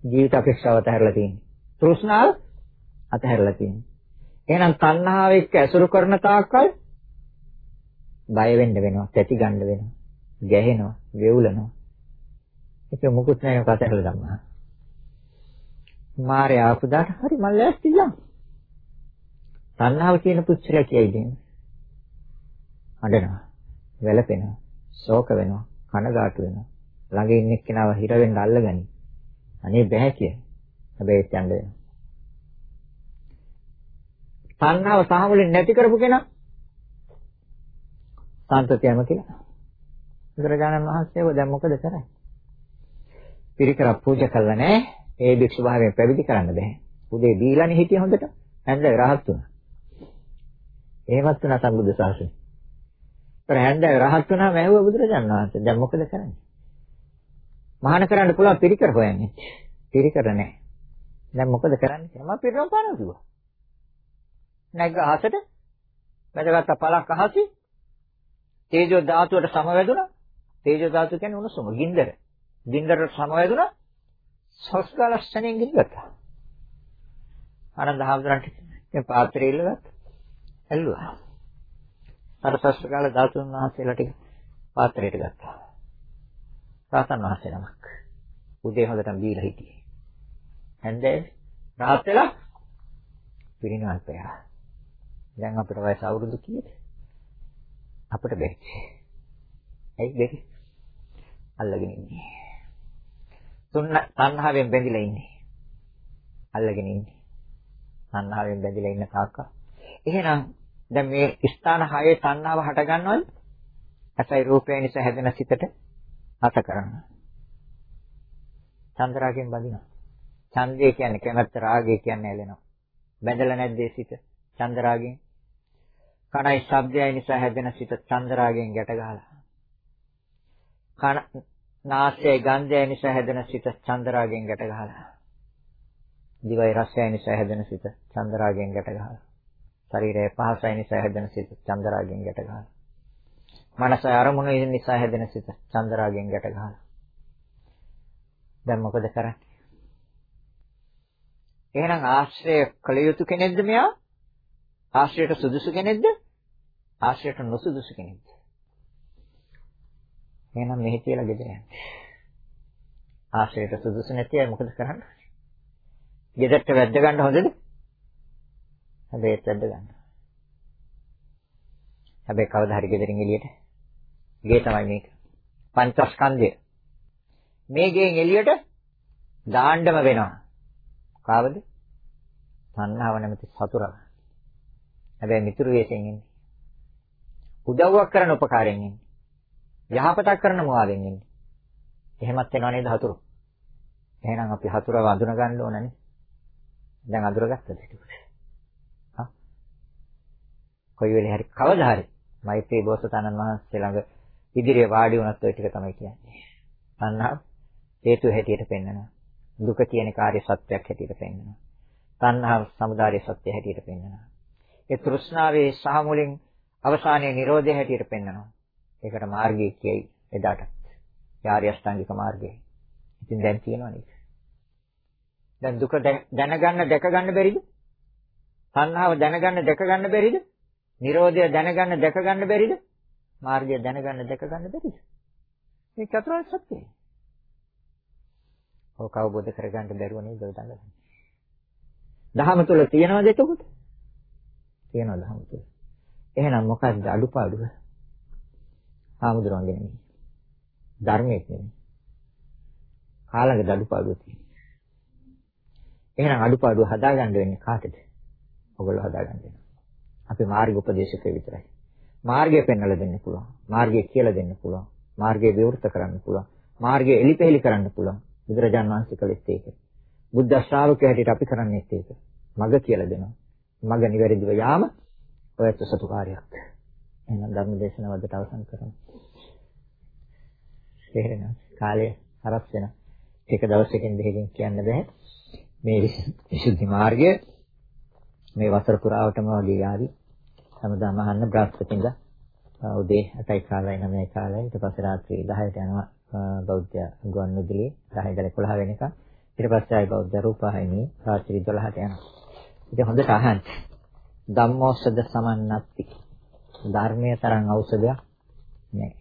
ජීවිත අපේක්ෂාව අතහැරලා තියෙන්නේ. තෘෂ්ණාව අතහැරලා තියෙන්නේ. එහෙනම් තණ්හාව එක්ක ඇසුරු කරන තාක්කල් බය වෙන්න වෙනවා, තැති ගන්න වෙනවා, ගැහෙනවා, වෙවුලනවා. ඒක මොකුත් නැහැ කතරල ධම්මා. මාරේ ආපු දාට හරි මම ලෑස්ති යන්න. තණ්හාව කියන පුච්චල කියයි දෙන්නේ. අඬනවා. වැළපෙනවා. ශෝක වෙනවා. කනගාටු වෙනවා. ළඟ ඉන්න එක්කෙනාව හිර වෙන්න අල්ලගනි. අනේ බෑ කිය. හැබැයි ඒත් යන්න වෙනවා. තණ්හාව සාහවලින් නැති කරපු කෙනා සාන්තතියම කියලා. බුදුරජාණන් වහන්සේව දැන් මොකද කරන්නේ? පිරිකර පූජා කළා නෑ. ඒ භික්ෂු භාවයෙන් පැවිදි කරන්න බෑ. උදේ දීලානේ හිටිය හොඳට. හැන්දේ රහත් වුණා. එහෙමත් වුණා සම්බුද්ධ ශාසනය. ਪਰ හැන්දේ රහත් වුණාම ඇහුවා බුදුරජාණන් වහන්සේ. දැන් මොකද කරන්නේ? මහාන කරන්න පුළුවන් පිරිකර හොයන්නේ. පිරිකර නෑ. දැන් මොකද කරන්නේ කියලා මම පිරිනොම් පානවා කිව්වා. නැග්ග අහසට වැදගත් පළක් අහසි තේජෝ ධාතුවට සමවැදුණා. තේජෝ ධාතුව කියන්නේ උණුසුම, ගින්දර. ගින්දරට සමවැදුණා. සස්ගලස්සණයෙන් ගින්ගත්තා. ආනන්ද හාමුදුරන්ට මේ පාත්‍රය ඉල්ලගත්තා. ඇල්ලුවා. අර සස්ගල ධාතුන් වහන්සේලා ටික පාත්‍රයට ගත්තා. රාතන් වහන්සේ නමක්. උදේ හොඳටම බීලා හිටියේ. හන්දේ රාත් වෙලා පිරිනවල් පෙරා. දැන් අපිට වයස අවුරුදු කීයද? අපිට බැරි. ඇයි බැරි? අල්ලගෙන ඉන්නේ. තුන්න තණ්හාවෙන් බැඳිලා ඉන්නේ. අල්ලගෙන ඉන්නේ. තණ්හාවෙන් බැඳිලා ඉන්න තාක්ක. එහෙනම් දැන් මේ ස්ථාන හයේ තණ්හාව හට ගන්නවද? ඇසයි රූපය නිසා හැදෙන සිතට හත කරනවා. චන්ද්‍රාගෙන් බඳිනවා. ඡන්දය කියන්නේ කැමැත්ත රාගය කියන්නේ ඇලෙනවා. බැඳලා නැද්ද ඒ සිත? චන්ද්‍රාගෙන් කණයි ශබ්දයයි නිසා හැදෙන සිත චන්දරාගෙන් ගැට ගහලා. කන නාසයයි ගන්ධයයි නිසා හැදෙන සිත චන්දරාගෙන් ගැට ගහලා. දිවයි රසයයි නිසා හැදෙන සිත චන්දරාගෙන් ගැට ගහලා. ශරීරයේ පහසයි නිසා හැදෙන සිත චන්දරාගෙන් ගැට ගහලා. මනස අරමුණු නිසා හැදෙන සිත චන්දරාගෙන් ගැට ගහලා. දැන් මොකද කරන්නේ? එහෙනම් ආශ්‍රය කළ යුතු කෙනෙක්ද මෙයා? ආශ්‍රයට සුදුසු කෙනෙක්ද? ආශ්‍රයට නොසුදුසු කෙනෙක්ද? එහෙනම් මෙහි කියලා ගෙදර යන්න. ආශ්‍රයට සුදුසු නැති අය මොකද කරන්නේ? ගෙදරට වැද්ද ගන්න හොඳද? හැබැයි වැද්ද ගන්න. හැබැයි කවදා හරි ගෙදරින් එළියට ගේ තමයි මේක. පංචස්කන්ධය. මේ ගෙන් එළියට දාන්නම වෙනවා. කාවද? තණ්හාව නැමැති සතුරා. හැබැයි මිතුරු වෙයෙන් ඉන්නේ. උදව්වක් කරන උපකාරයෙන් ඉන්නේ. යහපතක් කරන මොවාවෙන් ඉන්නේ. එහෙමත් වෙනව නේද හතුරු? එහෙනම් අපි හතුරව අඳුන ගන්න ඕනනේ. දැන් අඳුරගත්තද ටිකට? හා? කොයි වෙලේ හරි කවදා හරි මෛත්‍රී බෝසතාණන් වහන්සේ ළඟ ඉදිරියේ වාඩි වුණත් ඔය ටික තමයි කියන්නේ. තණ්හා හේතු හැටියට පෙන්වනවා. දුක කියන කාර්ය සත්‍යයක් හැටියට පෙන්වනවා. තණ්හා සමුදාය සත්‍ය හැටියට පෙන්වනවා. ඒ තෘෂ්ණාවේ සහ මුලින් අවසානයේ Nirodha හැටියට පෙන්වනවා. ඒකට මාර්ගය කියයි එදාට. ආර්ය අෂ්ටාංගික මාර්ගය. ඉතින් දැන් තියෙනවා නේද? දැන් දුක දැනගන්න දැක ගන්න බැරිද? සංහාව දැනගන්න දැක ගන්න බැරිද? Nirodha දැනගන්න දැක ගන්න බැරිද? මාර්ගය දැනගන්න දැක ගන්න බැරිද? මේ චතුරාර්ය සත්‍යය. ඔක අවබෝධ කරගන්න බැරුව නේද ඔය දඟලන්නේ. දහම තුල තියනවද එතකොට? තියෙනවා ධර්ම තුල. එහෙනම් මොකක්ද අඩුපාඩුව? ආමුදුරන්ගේ නෙමෙයි. ධර්මයේ නෙමෙයි. කාලඟ අඩුපාඩුව තියෙනවා. එහෙනම් අඩුපාඩුව හදාගන්න වෙන්නේ කාටද? ඔයගොල්ලෝ හදාගන්න වෙනවා. අපි මාර්ග උපදේශකය විතරයි. මාර්ගය පෙන්වලා දෙන්න පුළුවන්. මාර්ගය කියලා දෙන්න පුළුවන්. මාර්ගය විවෘත කරන්න පුළුවන්. මාර්ගය එලිපෙහෙලි කරන්න පුළුවන්. බුදුරජාන් වහන්සේ කළෙත් ඒක. බුද්ධ ශ්‍රාවකයා හැටියට අපි කරන්නේත් ඒක. මග කියලා දෙනවා. මග නිවැරදිව යාම ඔයත් සතු කාර්යයක්. එහෙනම් ධර්ම දේශනාව අදට අවසන් කරමු. තේරෙනවද? කාලය හරස් වෙන. එක දවසකින් දෙකකින් කියන්න බෑ. මේ විසුද්ධි මාර්ගය මේ වසර පුරාවටම වගේ යාවි. හැමදාම අහන්න බ්‍රහස්පතින්ද උදේ 8යි කාලයි 9යි කාලයි ඊට පස්සේ රාත්‍රී 10ට යනවා බෞද්ධ ගුවන් විදුලියේ 10 ඉඳලා 11 වෙනකම් ඊට පස්සේ ආයි බෞද්ධ රූපවාහිනියේ රාත්‍රී 12ට යනවා ඉතින් හොඳට අහන්න. ධම්මෝෂධ සමන්නත්ති. ධර්මයේ තරම් ඖෂධයක් නෑ.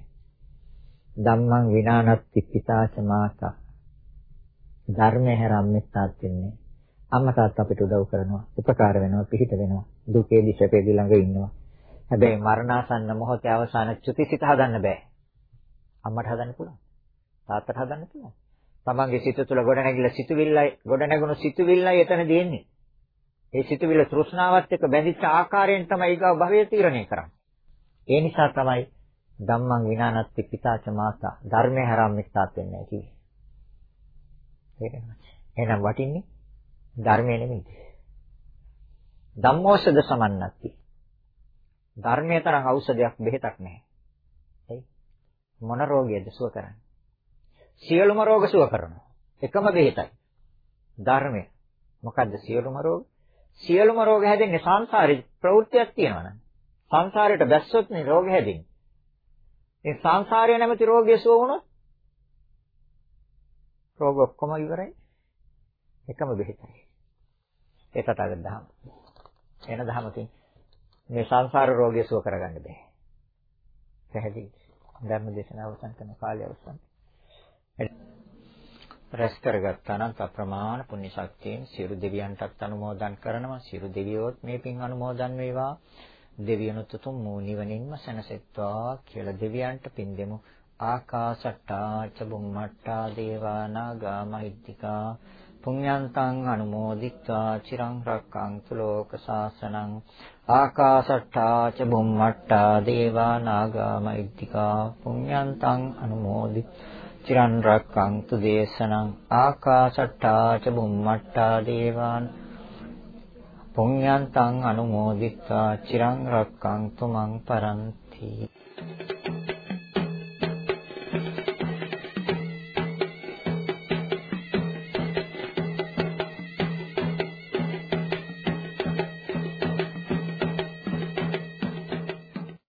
ධම්මං විනානත්ති පිතාච මාතා. ධර්මයේ හැරම්මෙත්තාත් වෙන්නේ. අම්මා තාත්තා අපිට උදව් කරනවා, උපකාර වෙනවා, පිහිට වෙනවා. දුකේදී සැපේදී ළඟ ඉන්නවා. හැබැයි මරණාසන්න මොහොතේ අවසාන චුතිසිත හදන්න බෑ. අම්මට හදන්න පුළුවන්. තාත්තට හදන්න පුළුවන්. තමන්ගේ සිත තුළ ගොඩනැගිලා සිතුවිල්ලයි ගොඩනැගුණු සිතුවිල්ලයි එතන දෙන්නේ. ඒ සිතුවිල්ල තෘෂ්ණාවත් එක්ක බැඳිච්ච ආකාරයෙන් තමයි ඊගව භවය තීරණය කරන්නේ. ඒ නිසා තමයි ධම්මං විනානත්ති පිතාච මාතා ධර්මය හරම් මිස්සාත් වෙන්නේ කිව්වේ. තේරෙනවද? එහෙනම් වටින්නේ ධර්මය නෙමෙයි. ධම්මෝෂද සමන්නත්ති. ධර්මයේ තරම් ඖෂධයක් බෙහෙතක් නැහැ. එයි මොන රෝගයද සුව කරන්නේ? සියලුම රෝග සුව කරනවා. එකම බෙහෙතයි. ධර්මය. මොකද්ද සියලුම රෝග? සියලුම රෝග හැදෙන්නේ සංසාරේ ප්‍රවෘත්තියක් තියෙනවා නම්. සංසාරයට බැස්සොත් නේ රෝග හැදෙන්නේ. ඒ සංසාරය නැමැති රෝගය සුව වුණොත් රෝග ඔක්කොම ඉවරයි. එකම බෙහෙතයි. ඒ තථාගත දහම. එන දහමකින් මේ සංසාර රෝගය සුව කරගන්න බෑ. පැහැදිලි. ධර්ම දේශනාව අවසන් කරන කාලය අවසන්. රැස් කරගත්තා නම් අප්‍රමාණ පුණ්‍ය ශක්තියෙන් සියලු දෙවියන්ටත් අනුමෝදන් කරනවා. සියලු දෙවියෝත් මේ පින් අනුමෝදන් වේවා. දෙවියනුත් උතුම් වූ නිවනින්ම සැනසෙත්වා කියලා දෙවියන්ට පින් දෙමු. ආකාශට්ටා චබුම්මට්ටා දේවා නාග මහිත්‍තිකා පුඤ්ඤන්තං අනුමෝදිත්වා චිරං රක්ඛන්තු ලෝක සාසනං ආකාශට්ටා චබුම්මට්ටා දේවා නාග මහිත්‍තිකා පුඤ්ඤන්තං අනුමෝදිත්වා චිරන් රක්ඛන්තු දේශනං ආකාශට්ටා ච බුම්මට්ටා දේවාන පුඤ්ඤන්තං අනුමෝදිත්වා චිරං රක්ඛන්තු මං පරන්ති